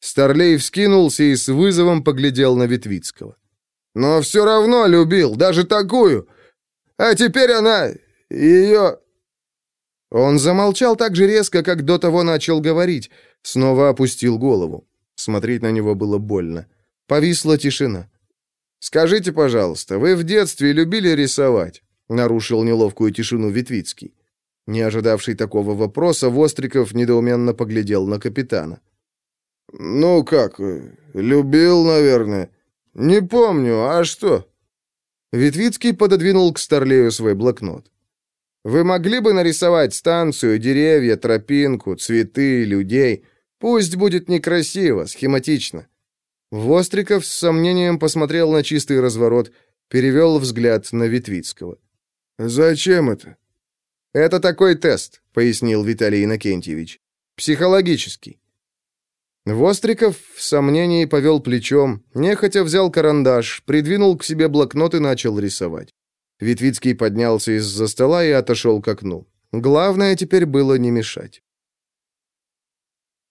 Speaker 1: Старлей вскинулся и с вызовом поглядел на Ветвицкого. Но все равно любил, даже такую. А теперь она... ее... Он замолчал так же резко, как до того начал говорить, снова опустил голову. Смотреть на него было больно. Повисла тишина. «Скажите, пожалуйста, вы в детстве любили рисовать?» — нарушил неловкую тишину Витвицкий. Не ожидавший такого вопроса, Востриков недоуменно поглядел на капитана. «Ну как, любил, наверное. Не помню, а что?» Витвицкий пододвинул к Старлею свой блокнот. «Вы могли бы нарисовать станцию, деревья, тропинку, цветы, людей? Пусть будет некрасиво, схематично. Востриков с сомнением посмотрел на чистый разворот, перевел взгляд на Витвицкого. «Зачем это?» «Это такой тест», — пояснил Виталий Иннокентьевич. «Психологический». Востриков в сомнении повел плечом, нехотя взял карандаш, придвинул к себе блокнот и начал рисовать. Витвицкий поднялся из-за стола и отошел к окну. Главное теперь было не мешать.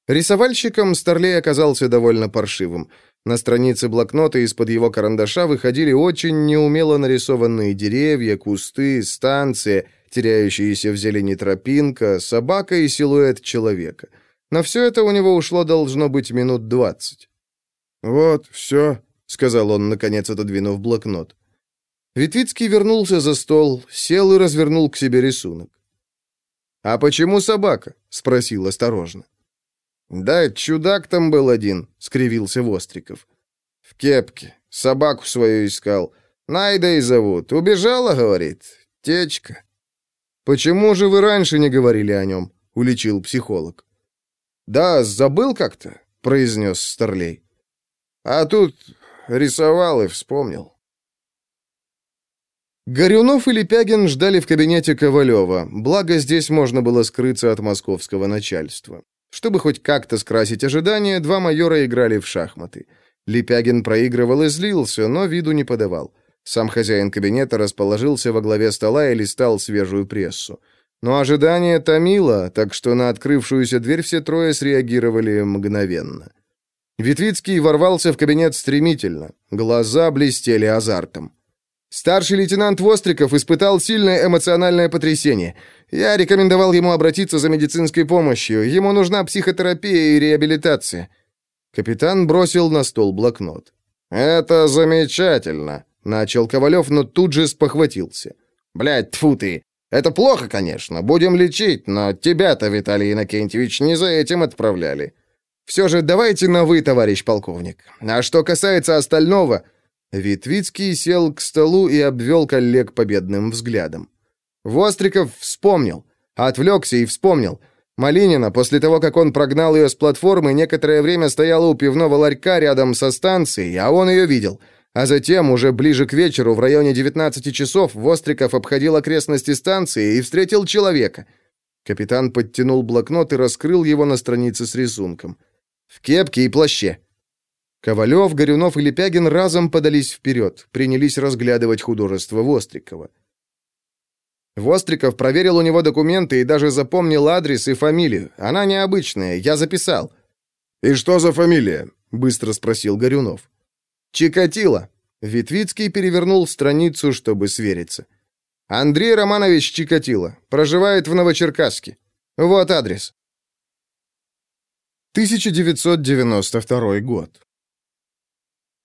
Speaker 1: Рисовальщиком Старлей оказался довольно паршивым. На странице блокнота из-под его карандаша выходили очень неумело нарисованные деревья, кусты, станция, теряющиеся в зелени тропинка, собака и силуэт человека. На все это у него ушло должно быть минут двадцать. «Вот, все», — сказал он, наконец отодвинув блокнот. Витвицкий вернулся за стол, сел и развернул к себе рисунок. «А почему собака?» — спросил осторожно. «Да, чудак там был один», — скривился Востриков. «В кепке. Собаку свою искал. Найда и зовут. Убежала, говорит. Течка». «Почему же вы раньше не говорили о нем?» — уличил психолог. «Да, забыл как-то», — произнес Старлей. «А тут рисовал и вспомнил». Горюнов и Лепягин ждали в кабинете Ковалева, благо здесь можно было скрыться от московского начальства. Чтобы хоть как-то скрасить ожидания, два майора играли в шахматы. Лепягин проигрывал и злился, но виду не подавал. Сам хозяин кабинета расположился во главе стола и листал свежую прессу. Но ожидание томило, так что на открывшуюся дверь все трое среагировали мгновенно. Витвицкий ворвался в кабинет стремительно. Глаза блестели азартом. Старший лейтенант Востриков испытал сильное эмоциональное потрясение. Я рекомендовал ему обратиться за медицинской помощью. Ему нужна психотерапия и реабилитация. Капитан бросил на стол блокнот. «Это замечательно», — начал Ковалев, но тут же спохватился. «Блядь, тьфу ты! Это плохо, конечно, будем лечить, но тебя-то, Виталий Иннокентьевич, не за этим отправляли. Все же давайте на «вы», товарищ полковник. А что касается остального, Витвицкий сел к столу и обвел коллег победным взглядом. Востриков вспомнил. Отвлекся и вспомнил. Малинина, после того, как он прогнал ее с платформы, некоторое время стояла у пивного ларька рядом со станцией, а он ее видел. А затем, уже ближе к вечеру, в районе 19 часов, Востриков обходил окрестности станции и встретил человека. Капитан подтянул блокнот и раскрыл его на странице с рисунком. В кепке и плаще. Ковалев, Горюнов и Лепягин разом подались вперед, принялись разглядывать художество Вострикова. Востриков проверил у него документы и даже запомнил адрес и фамилию. Она необычная, я записал. «И что за фамилия?» — быстро спросил Горюнов. «Чикатило». Витвицкий перевернул страницу, чтобы свериться. «Андрей Романович Чикатило. Проживает в Новочеркасске. Вот адрес». 1992 год.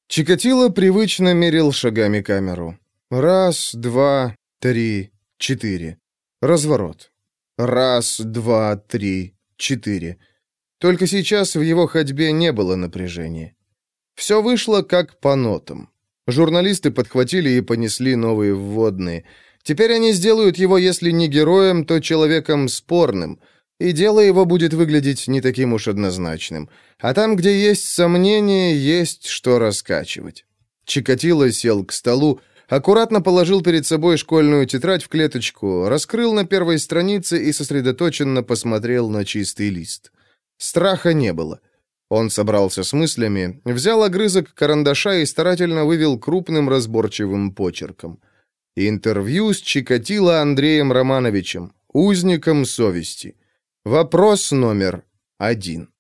Speaker 1: Чикатило привычно мерил шагами камеру. Раз, два, три, четыре. Разворот. Раз, два, три, четыре. Только сейчас в его ходьбе не было напряжения. Все вышло как по нотам. Журналисты подхватили и понесли новые вводные. Теперь они сделают его, если не героем, то человеком спорным, и дело его будет выглядеть не таким уж однозначным. А там, где есть сомнения, есть что раскачивать. Чикатило сел к столу, аккуратно положил перед собой школьную тетрадь в клеточку, раскрыл на первой странице и сосредоточенно посмотрел на чистый лист. Страха не было. Он собрался с мыслями, взял огрызок карандаша и старательно вывел крупным разборчивым почерком. Интервью с Чикатило Андреем Романовичем, узником совести. Вопрос номер один.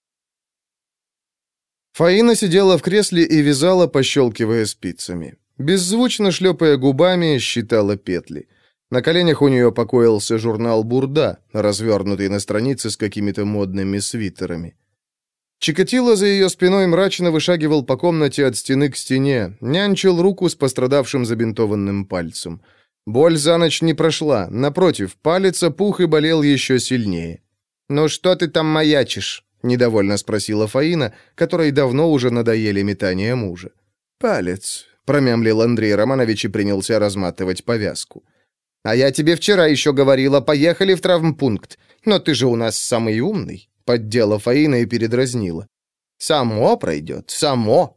Speaker 1: Фаина сидела в кресле и вязала, пощелкивая спицами. Беззвучно шлепая губами, считала петли. На коленях у нее покоился журнал «Бурда», развернутый на странице с какими-то модными свитерами. Чикатило за ее спиной мрачно вышагивал по комнате от стены к стене, нянчил руку с пострадавшим забинтованным пальцем. Боль за ночь не прошла, напротив, палец опух и болел еще сильнее. «Ну что ты там маячишь?» — недовольно спросила Фаина, которой давно уже надоели метания мужа. «Палец», — промямлил Андрей Романович и принялся разматывать повязку. «А я тебе вчера еще говорила, поехали в травмпункт, но ты же у нас самый умный». Поддела Фаина и передразнила. «Само пройдет, само!»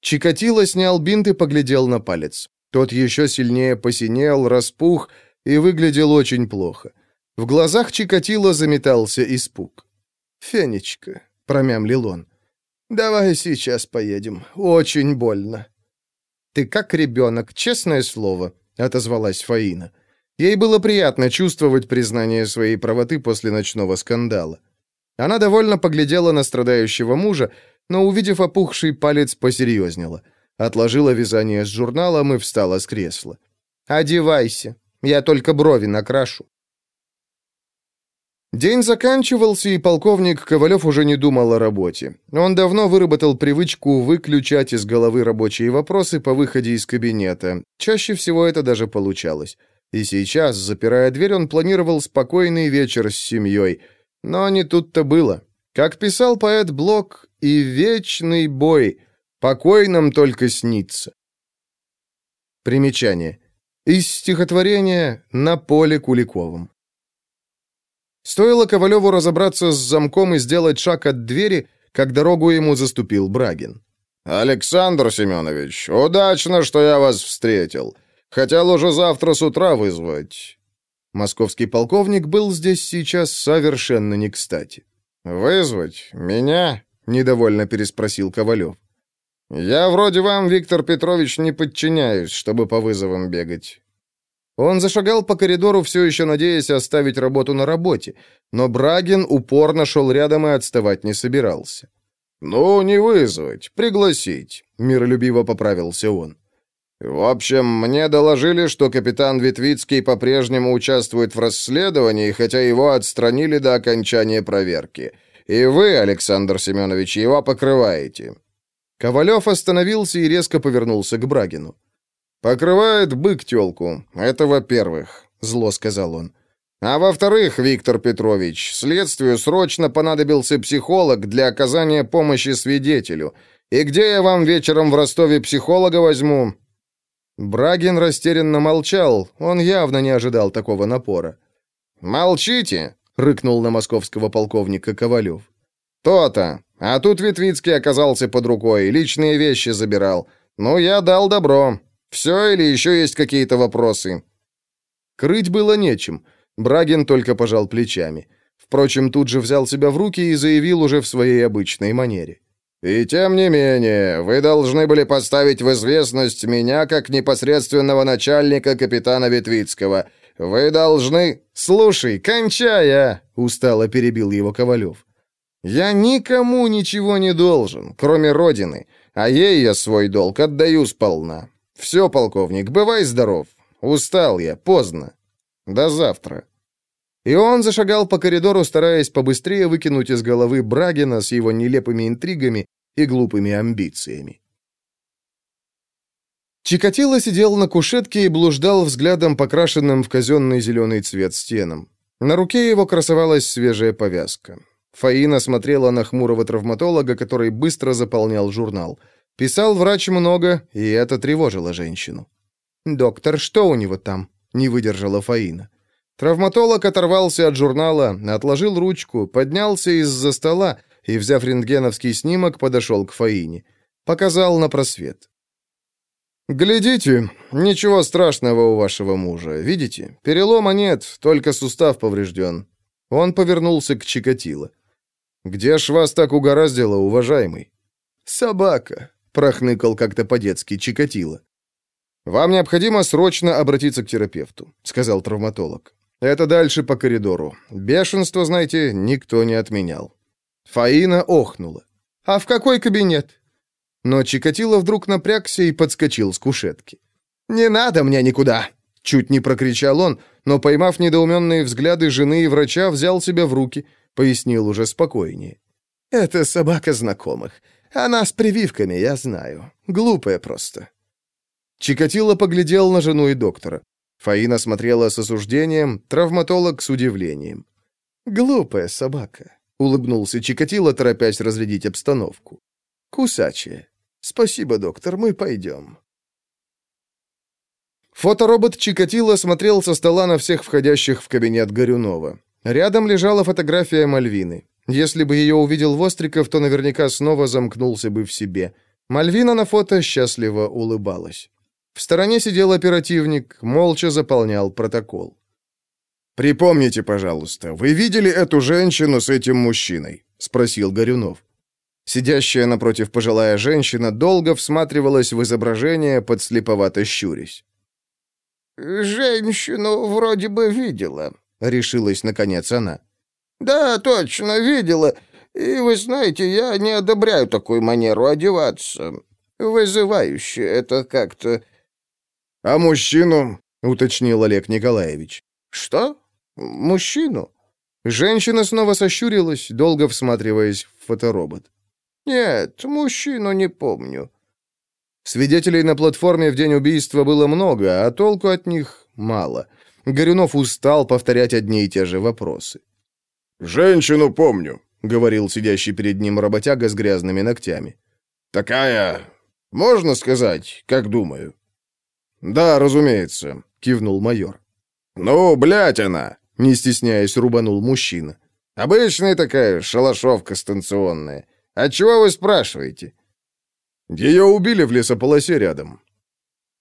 Speaker 1: Чикатило снял бинт и поглядел на палец. Тот еще сильнее посинел, распух и выглядел очень плохо. В глазах Чикатило заметался испуг. «Фенечка», — промямлил он, — «давай сейчас поедем. Очень больно». «Ты как ребенок, честное слово», — отозвалась Фаина. Ей было приятно чувствовать признание своей правоты после ночного скандала. Она довольно поглядела на страдающего мужа, но, увидев опухший палец, посерьезнела. Отложила вязание с журналом и встала с кресла. «Одевайся, я только брови накрашу». День заканчивался, и полковник Ковалев уже не думал о работе. Он давно выработал привычку выключать из головы рабочие вопросы по выходе из кабинета. Чаще всего это даже получалось. И сейчас, запирая дверь, он планировал спокойный вечер с семьей – но не тут-то было. Как писал поэт Блок, и вечный бой, покойным только снится. Примечание. Из стихотворения «На поле Куликовым». Стоило Ковалеву разобраться с замком и сделать шаг от двери, как дорогу ему заступил Брагин. «Александр Семенович, удачно, что я вас встретил. Хотел уже завтра с утра вызвать. Московский полковник был здесь сейчас совершенно не кстати. «Вызвать? Меня?» — недовольно переспросил Ковалев. «Я вроде вам, Виктор Петрович, не подчиняюсь, чтобы по вызовам бегать». Он зашагал по коридору, все еще надеясь оставить работу на работе, но Брагин упорно шел рядом и отставать не собирался. «Ну, не вызвать, пригласить», — миролюбиво поправился он. В общем, мне доложили, что капитан Витвицкий по-прежнему участвует в расследовании, хотя его отстранили до окончания проверки. И вы, Александр Семенович, его покрываете». Ковалев остановился и резко повернулся к Брагину. «Покрывает бык тёлку. Это во-первых», — зло сказал он. «А во-вторых, Виктор Петрович, следствию срочно понадобился психолог для оказания помощи свидетелю. И где я вам вечером в Ростове психолога возьму? Брагин растерянно молчал, он явно не ожидал такого напора. «Молчите!» — рыкнул на московского полковника Ковалев. «То-то! А тут Витвицкий оказался под рукой, личные вещи забирал. «Ну, я дал добро. Все или еще есть какие-то вопросы?» Крыть было нечем. Брагин только пожал плечами. Впрочем, тут же взял себя в руки и заявил уже в своей обычной манере. «И тем не менее, вы должны были поставить в известность меня как непосредственного начальника капитана Ветвицкого. Вы должны...» «Слушай, кончая!» — устало перебил его Ковалев. «Я никому ничего не должен, кроме Родины, а ей я свой долг отдаю сполна. Все, полковник, бывай здоров. Устал я, поздно. До завтра». И он зашагал по коридору, стараясь побыстрее выкинуть из головы Брагина с его нелепыми интригами и глупыми амбициями. Чикатило сидел на кушетке и блуждал взглядом покрашенным в казенный зеленый цвет стенам. На руке его красовалась свежая повязка. Фаина смотрела на хмурого травматолога, который быстро заполнял журнал. Писал врач много, и это тревожило женщину. «Доктор, что у него там?» — не выдержала Фаина. Травматолог оторвался от журнала, отложил ручку, поднялся из-за стола и, взяв рентгеновский снимок, подошел к Фаине. Показал на просвет. «Глядите, ничего страшного у вашего мужа. Видите? Перелома нет, только сустав поврежден». Он повернулся к Чикатило. «Где ж вас так угораздило, уважаемый?» «Собака», — прохныкал как-то по-детски Чикатило. «Вам необходимо срочно обратиться к терапевту», — сказал травматолог. «Это дальше по коридору. Бешенство, знаете, никто не отменял». Фаина охнула. «А в какой кабинет?» Но Чикатило вдруг напрягся и подскочил с кушетки. «Не надо мне никуда!» Чуть не прокричал он, но, поймав недоуменные взгляды жены и врача, взял себя в руки, пояснил уже спокойнее. «Это собака знакомых. Она с прививками, я знаю. Глупая просто». Чикатило поглядел на жену и доктора. Фаина смотрела с осуждением, травматолог с удивлением. «Глупая собака», — улыбнулся Чикатило, торопясь разрядить обстановку. «Кусачая. Спасибо, доктор, мы пойдем». Фоторобот Чикатило смотрел со стола на всех входящих в кабинет Горюнова. Рядом лежала фотография Мальвины. Если бы ее увидел Востриков, то наверняка снова замкнулся бы в себе. Мальвина на фото счастливо улыбалась. В стороне сидел оперативник, молча заполнял протокол. «Припомните, пожалуйста, вы видели эту женщину с этим мужчиной?» — спросил Горюнов. Сидящая напротив пожилая женщина долго всматривалась в изображение, подслеповато щурясь.
Speaker 2: «Женщину вроде бы видела», — решилась наконец она. «Да, точно, видела. И вы знаете, я не одобряю такую манеру одеваться. Вызывающе это как-то...»
Speaker 1: «А мужчину?» — уточнил Олег Николаевич.
Speaker 2: «Что? Мужчину?»
Speaker 1: Женщина снова сощурилась, долго всматриваясь в фоторобот.
Speaker 2: «Нет, мужчину не помню.
Speaker 1: Свидетелей на платформе в день убийства было много, а толку от них мало. Горюнов устал повторять одни и те же вопросы. «Женщину помню», — говорил сидящий перед ним работяга с грязными ногтями. «Такая... можно сказать, как думаю». «Да, разумеется», — кивнул майор. «Ну, блядь она!» — не стесняясь, рубанул мужчина. «Обычная такая шалашовка станционная. А чего вы спрашиваете?» Ее убили в лесополосе рядом.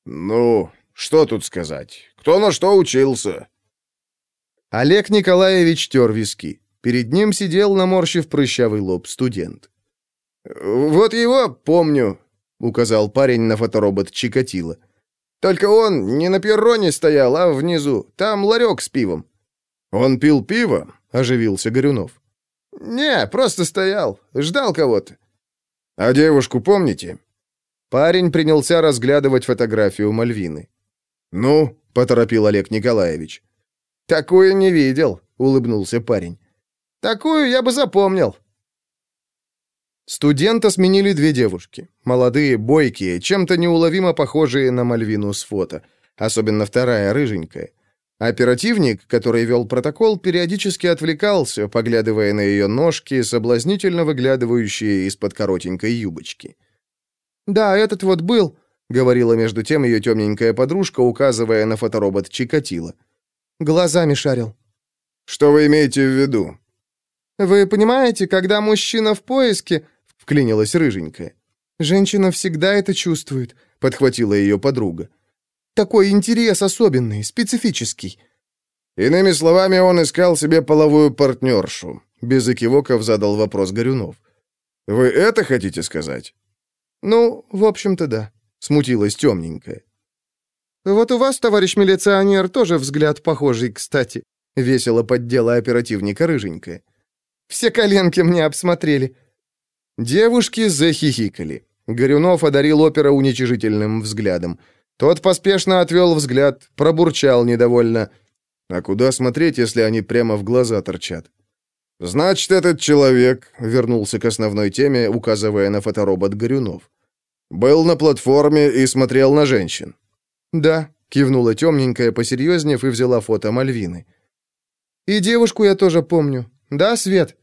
Speaker 1: Ну, что тут сказать? Кто на что учился? Олег Николаевич тер виски. Перед ним сидел, наморщив прыщавый лоб, студент. «Вот его помню», — указал парень на фоторобот Чикатило. «Только он не на перроне стоял, а внизу. Там ларек с пивом». «Он пил пиво?» — оживился Горюнов. «Не, просто стоял. Ждал кого-то. «А девушку помните?» Парень принялся разглядывать фотографию Мальвины. «Ну?» — поторопил Олег Николаевич. «Такую не видел», — улыбнулся парень. «Такую я бы запомнил». Студента сменили две девушки. Молодые, бойкие, чем-то неуловимо похожие на Мальвину с фото. Особенно вторая, рыженькая. Оперативник, который вел протокол, периодически отвлекался, поглядывая на ее ножки, соблазнительно выглядывающие из-под коротенькой юбочки. «Да, этот вот был», — говорила между тем ее темненькая подружка, указывая на фоторобот Чикатило. «Глазами шарил». «Что вы имеете в виду?» «Вы понимаете, когда мужчина в поиске...» — вклинилась рыженькая. «Женщина всегда это чувствует. подхватила ее подруга.
Speaker 3: Такой интерес особенный, специфический.
Speaker 1: Иными словами, он искал себе половую партнершу. Без экивоков задал вопрос Горюнов. «Вы это хотите сказать?»
Speaker 3: «Ну, в общем-то, да», — смутилась темненькая.
Speaker 1: «Вот у вас, товарищ милиционер, тоже взгляд похожий, кстати», — весело поддела оперативника рыженькая.
Speaker 3: «Все коленки мне обсмотрели».
Speaker 1: Девушки захихикали. Горюнов одарил опера уничижительным взглядом. Тот поспешно отвел взгляд, пробурчал недовольно. А куда смотреть, если они прямо в глаза торчат? «Значит, этот человек», — вернулся к основной теме, указывая на фоторобот Горюнов, «был на платформе и смотрел на женщин».
Speaker 3: «Да», — кивнула темненькая, посерьезнев, и взяла фото Мальвины. «И девушку я тоже помню. Да, Свет?»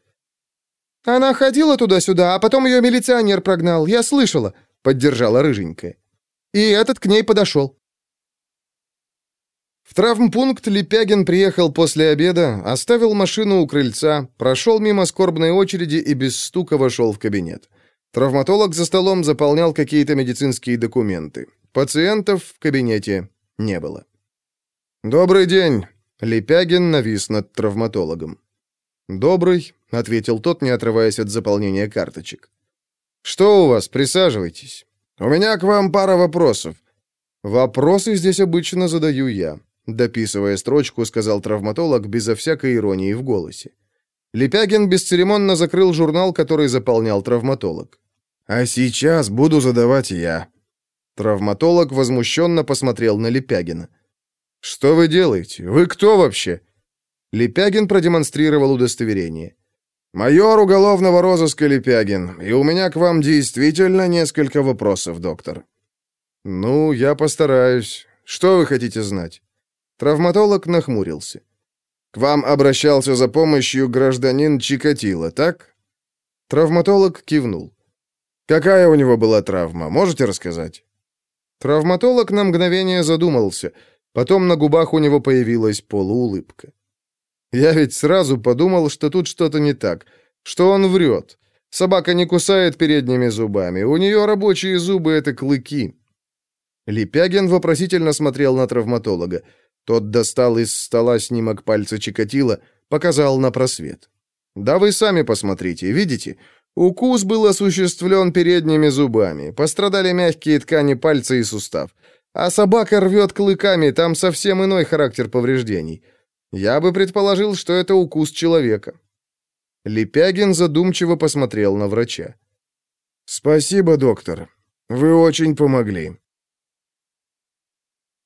Speaker 3: «Она ходила туда-сюда, а потом ее милиционер прогнал, я слышала», — поддержала рыженькая. «И этот к ней подошел».
Speaker 1: В травмпункт Лепягин приехал после обеда, оставил машину у крыльца, прошел мимо скорбной очереди и без стука вошел в кабинет. Травматолог за столом заполнял какие-то медицинские документы. Пациентов в кабинете не было. «Добрый день!» — Лепягин навис над травматологом. «Добрый», — ответил тот, не отрываясь от заполнения карточек. «Что у вас? Присаживайтесь. У меня к вам пара вопросов. Вопросы здесь обычно задаю я. Дописывая строчку, сказал травматолог безо всякой иронии в голосе. Лепягин бесцеремонно закрыл журнал, который заполнял травматолог. «А сейчас буду задавать я». Травматолог возмущенно посмотрел на Лепягина. «Что вы делаете? Вы кто вообще?» Лепягин продемонстрировал удостоверение. «Майор уголовного розыска Лепягин, и у меня к вам действительно несколько вопросов, доктор». «Ну, я постараюсь. Что вы хотите знать?» Травматолог нахмурился. «К вам обращался за помощью гражданин Чикатило, так?» Травматолог кивнул. «Какая у него была травма, можете рассказать?» Травматолог на мгновение задумался, потом на губах у него появилась полуулыбка. «Я ведь сразу подумал, что тут что-то не так, что он врет. Собака не кусает передними зубами, у нее рабочие зубы — это клыки». Лепягин вопросительно смотрел на травматолога. Тот достал из стола снимок пальца Чикатила, показал на просвет. «Да вы сами посмотрите, видите? Укус был осуществлен передними зубами, пострадали мягкие ткани пальца и сустав. А собака рвет клыками, там совсем иной характер повреждений. Я бы предположил, что это укус человека». Лепягин задумчиво посмотрел на врача. «Спасибо, доктор. Вы очень помогли.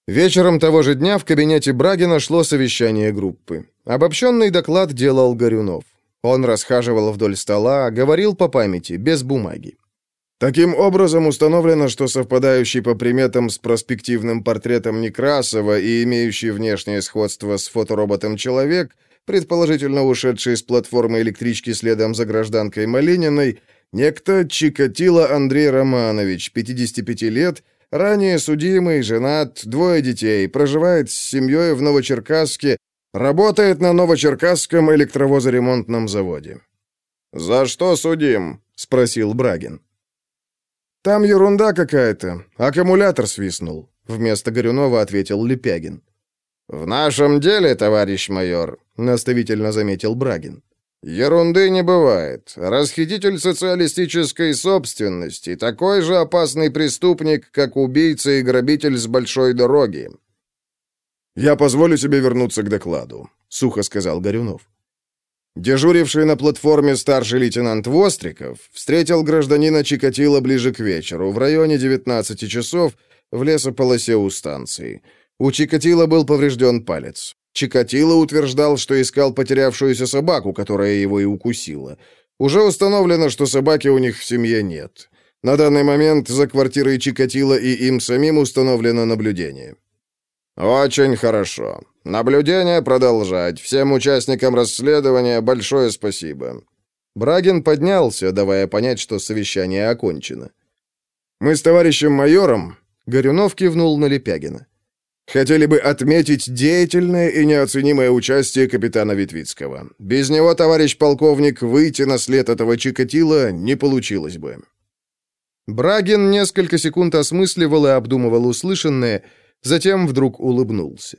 Speaker 1: Вечером того же дня в кабинете Брагина шло совещание группы. Обобщенный доклад делал Горюнов. Он расхаживал вдоль стола, говорил по памяти, без бумаги. Таким образом, установлено, что совпадающий по приметам с проспективным портретом Некрасова и имеющий внешнее сходство с фотороботом человек, предположительно ушедший с платформы электрички следом за гражданкой Малининой, некто Чикатило Андрей Романович, 55 лет, Ранее судимый, женат, двое детей, проживает с семьей в Новочеркасске, работает на Новочеркасском электровозоремонтном заводе. «За что судим?» — спросил Брагин. «Там ерунда какая-то. Аккумулятор свистнул», — вместо Горюнова ответил Лепягин. «В нашем деле, товарищ майор», — наставительно заметил Брагин. Ерунды не бывает. Расхититель социалистической собственности такой же опасный преступник, как убийца и грабитель с большой дороги. Я позволю себе вернуться к докладу, сухо сказал Горюнов. Дежуривший на платформе старший лейтенант Востриков встретил гражданина Чикатило ближе к вечеру, в районе 19 часов, в лесополосе у станции. У Чикатило был поврежден палец. Чикатило утверждал, что искал потерявшуюся собаку, которая его и укусила. Уже установлено, что собаки у них в семье нет. На данный момент за квартирой Чикатило и им самим установлено наблюдение. «Очень хорошо. Наблюдение продолжать. Всем участникам расследования большое спасибо». Брагин поднялся, давая понять, что совещание окончено. «Мы с товарищем майором...» Горюнов кивнул на Лепягина. Хотели бы отметить деятельное и неоценимое участие капитана Витвицкого. Без него, товарищ полковник, выйти на след этого Чикатила не получилось бы. Брагин несколько секунд осмысливал и обдумывал услышанное, затем вдруг улыбнулся.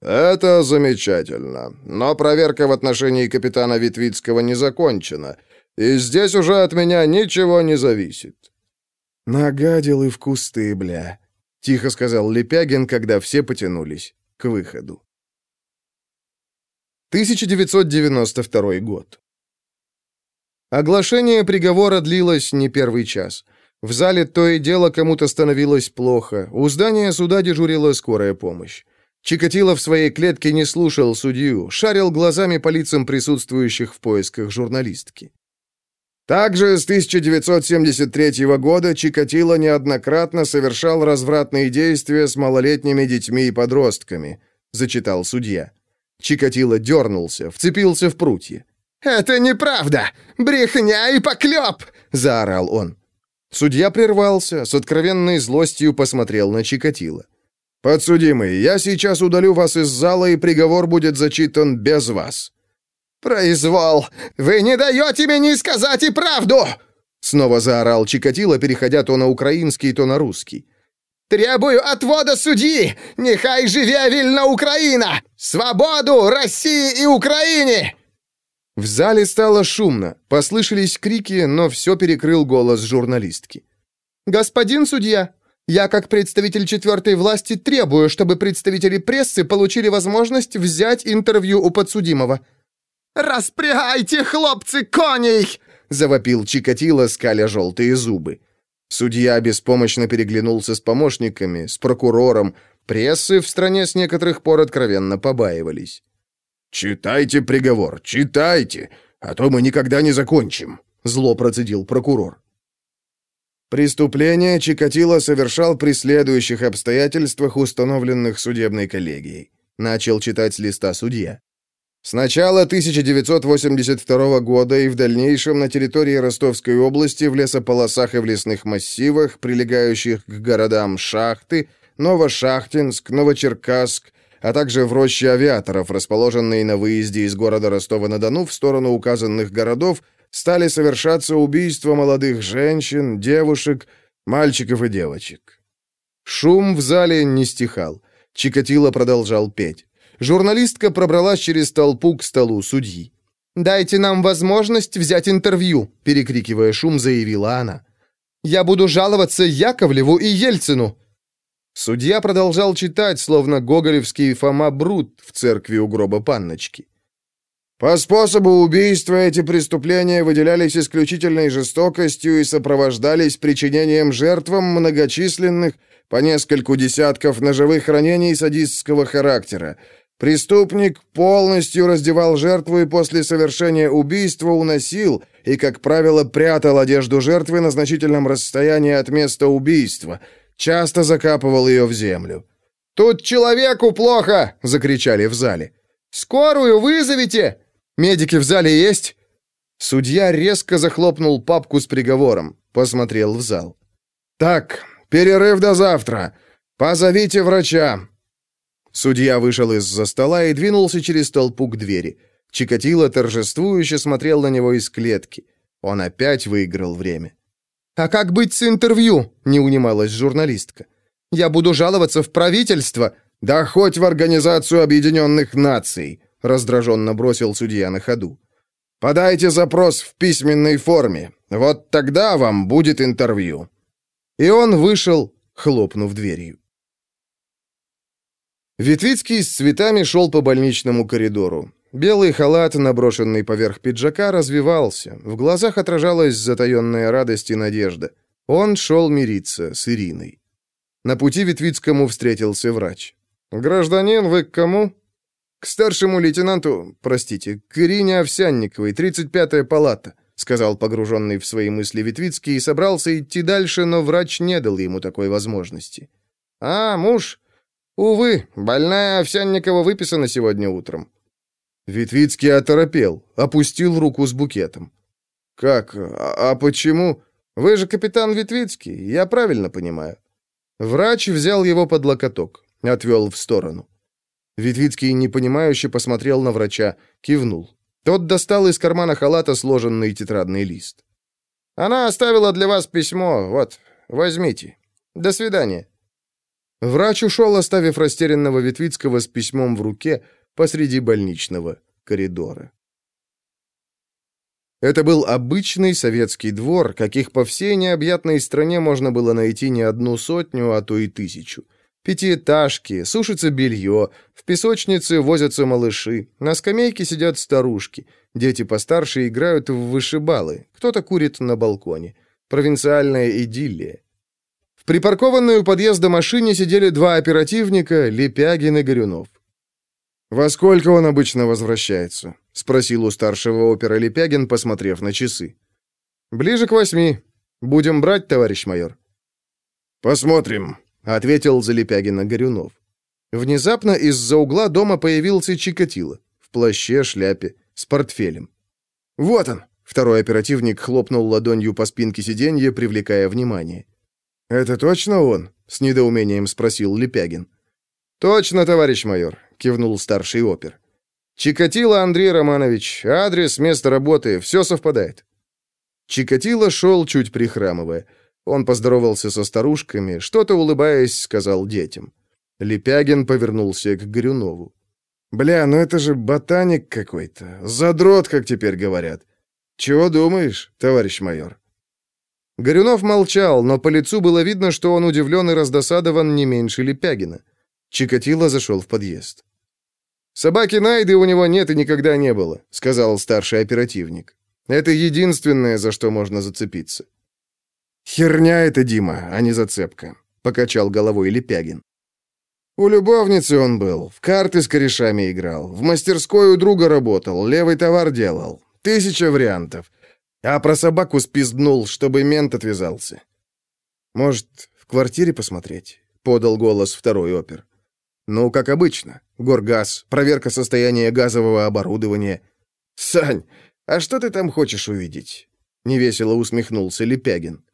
Speaker 1: «Это замечательно, но проверка в отношении капитана Витвицкого не закончена, и здесь уже от меня ничего не зависит».
Speaker 3: «Нагадил и в кусты, бля», — тихо сказал Лепягин, когда все потянулись к выходу. 1992 год. Оглашение приговора длилось не первый час. В зале то и дело кому-то становилось плохо. У здания суда дежурила скорая помощь. Чикатило в своей клетке не слушал судью, шарил глазами по лицам присутствующих в поисках журналистки. Также с 1973 года Чикатило неоднократно совершал развратные действия с малолетними детьми и подростками, зачитал судья. Чикатило дернулся, вцепился в прутья.
Speaker 2: «Это неправда! Брехня и поклеп!» — заорал он.
Speaker 1: Судья прервался, с откровенной злостью посмотрел на Чикатило. «Подсудимый, я сейчас удалю вас из зала, и приговор будет зачитан без вас».
Speaker 2: «Произвол! Вы не даете мне сказать и правду!»
Speaker 1: Снова заорал Чикатило, переходя то на украинский, то на русский.
Speaker 2: Требую отвода судьи! Нехай живе вільна Украина! Свободу России и Украине!»
Speaker 1: В зале стало шумно, послышались крики, но все перекрыл голос журналистки.
Speaker 3: «Господин судья, я, как представитель четвертой власти, требую, чтобы представители прессы получили возможность взять интервью у подсудимого».
Speaker 2: «Распрягайте, хлопцы, коней!»
Speaker 1: — завопил Чикатило, скаля желтые зубы. Судья беспомощно переглянулся с помощниками, с прокурором. Прессы в стране с некоторых пор откровенно побаивались. «Читайте приговор, читайте, а то мы никогда не закончим», — зло процедил прокурор. Преступление Чикатило совершал при следующих обстоятельствах, установленных судебной коллегией. Начал читать с листа судья. С начала 1982 года и в дальнейшем на территории Ростовской области в лесополосах и в лесных массивах, прилегающих к городам Шахты, Новошахтинск, Новочеркасск, а также в роще авиаторов, расположенные на выезде из города Ростова-на-Дону в сторону указанных городов, стали совершаться убийства молодых женщин, девушек, мальчиков и девочек. Шум в зале не стихал. Чикатило продолжал петь. Журналистка пробралась через толпу к столу судьи.
Speaker 3: «Дайте нам возможность взять интервью», — перекрикивая шум, заявила она. «Я буду жаловаться Яковлеву и Ельцину».
Speaker 1: Судья продолжал читать, словно гоголевский Фома Брут в церкви у гроба Панночки. По способу убийства эти преступления выделялись исключительной жестокостью и сопровождались причинением жертвам многочисленных, по нескольку десятков ножевых ранений садистского характера, Преступник полностью раздевал жертву и после совершения убийства уносил и, как правило, прятал одежду жертвы на значительном расстоянии от места убийства, часто закапывал ее в землю.
Speaker 3: «Тут человеку плохо!» — закричали в зале. «Скорую вызовите! Медики в зале есть?»
Speaker 1: Судья резко захлопнул папку с приговором, посмотрел в зал. «Так, перерыв до завтра. Позовите врача. Судья вышел из-за стола и двинулся через толпу к двери. Чикатило торжествующе смотрел на него из клетки. Он опять выиграл время.
Speaker 3: «А как быть с интервью?» — не унималась журналистка. «Я буду жаловаться в правительство».
Speaker 1: «Да хоть в Организацию Объединенных Наций», — раздраженно бросил судья на ходу. «Подайте запрос в письменной форме. Вот тогда вам будет интервью». И он вышел, хлопнув дверью. Ветвицкий с цветами шел по больничному коридору. Белый халат, наброшенный поверх пиджака, развивался. В глазах отражалась затаенная радость и надежда. Он шел мириться с Ириной. На пути Ветвицкому встретился врач. «Гражданин, вы к кому?» «К старшему лейтенанту, простите, к Ирине Овсянниковой, 35-я палата», сказал погруженный в свои мысли Ветвицкий и собрался идти дальше, но врач не дал ему такой возможности. «А, муж? «Увы, больная Овсянникова выписана сегодня утром». Витвицкий оторопел, опустил руку с букетом. «Как? А, а почему? Вы же капитан Витвицкий, я правильно понимаю?» Врач взял его под локоток, отвел в сторону. Витвицкий непонимающе посмотрел на врача, кивнул. Тот достал из кармана халата сложенный тетрадный лист. Она оставила для вас письмо. Вот, возьмите. До свидания».
Speaker 3: Врач ушел, оставив растерянного Ветвицкого с письмом в руке посреди больничного коридора. Это был обычный советский двор, каких по всей необъятной стране можно было найти не одну сотню, а то и тысячу. Пятиэтажки, сушится белье, в песочнице возятся малыши, на скамейке сидят старушки, дети постарше играют в вышибалы, кто-то курит на балконе. Провинциальная идиллия. В припаркованной у подъезда машине сидели два оперативника, Лепягин и Горюнов. «Во сколько он обычно возвращается?» — спросил у старшего опера Лепягин, посмотрев на часы. «Ближе к восьми. Будем брать, товарищ майор?»
Speaker 1: «Посмотрим», — ответил за Лепягина Горюнов.
Speaker 3: Внезапно из-за угла дома появился Чикатило. В плаще, шляпе, с портфелем.
Speaker 1: «Вот он!»
Speaker 3: — второй оперативник хлопнул ладонью по спинке сиденья, привлекая внимание.
Speaker 1: «Это точно он?» — с недоумением спросил Лепягин.
Speaker 3: «Точно, товарищ майор кивнул старший опер. Чикатило Андрей Романович, адрес, место работы, все совпадает. Чикатило шел, чуть прихрамывая. Он поздоровался со старушками, что-то улыбаясь, сказал детям. Лепягин повернулся к Горюнову.
Speaker 1: «Бля, ну это же ботаник какой-то. Задрот, как теперь говорят. Чего думаешь, товарищ майор?»
Speaker 3: Горюнов молчал, но по лицу было видно, что он удивлен и раздосадован не меньше Лепягина. Чикатило зашел в подъезд. «Собаки Найды у него нет и никогда не было», — сказал старший оперативник. «Это единственное, за что можно зацепиться».
Speaker 1: «Херня это, Дима, а не зацепка», — покачал головой Лепягин.
Speaker 3: «У любовницы он был, в карты с корешами играл, в мастерской у друга работал, левый товар делал. Тысяча вариантов. А про собаку спизднул, чтобы мент отвязался». «Может, в квартире посмотреть?» — подал голос второй опер. «Ну, как обычно. Горгаз, проверка состояния газового оборудования». «Сань, а что ты там хочешь увидеть?» Невесело усмехнулся Лепягин.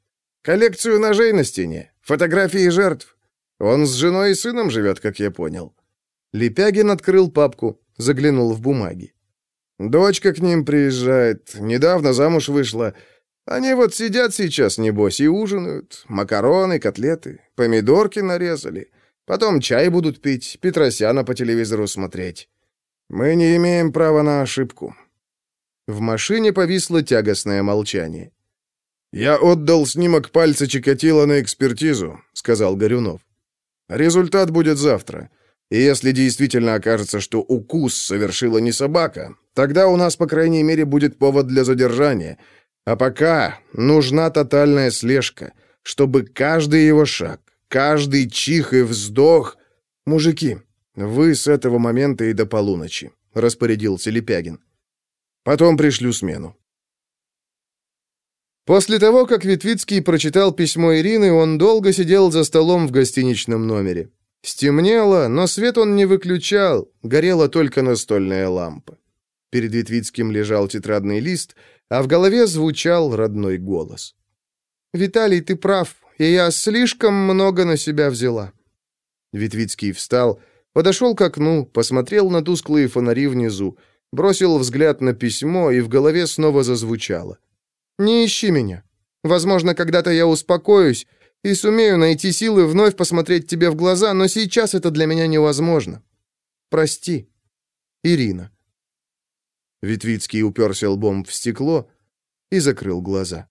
Speaker 3: «Коллекцию ножей на стене, фотографии жертв. Он с женой и сыном живет, как я понял». Лепягин открыл папку, заглянул в бумаги. «Дочка к ним приезжает, недавно замуж вышла. Они вот сидят сейчас, небось, и ужинают. Макароны, котлеты, помидорки нарезали. Потом чай будут пить, Петросяна по телевизору смотреть. Мы не имеем права на ошибку». В машине повисло тягостное молчание.
Speaker 1: «Я отдал снимок пальца Чикатило на экспертизу», — сказал Горюнов. «Результат будет завтра. И если действительно окажется, что укус совершила не собака, тогда у нас, по крайней мере, будет повод для задержания. А пока нужна тотальная слежка, чтобы каждый его шаг, Каждый чих и вздох... Мужики, вы с этого момента и до полуночи, распорядился Лепягин. Потом пришлю смену.
Speaker 3: После того, как Витвицкий прочитал письмо Ирины, он долго сидел за столом в гостиничном номере. Стемнело, но свет он не выключал, горела только настольная лампа. Перед Витвицким лежал тетрадный лист, а в голове звучал родной голос. «Виталий, ты прав и я слишком много на себя взяла». Витвицкий встал, подошел к окну, посмотрел на тусклые фонари внизу, бросил взгляд на письмо, и в голове снова зазвучало. «Не ищи меня. Возможно, когда-то я успокоюсь и сумею найти силы вновь посмотреть тебе в глаза, но сейчас это для меня невозможно. Прости. Ирина». Витвицкий уперся лбом в стекло и закрыл глаза.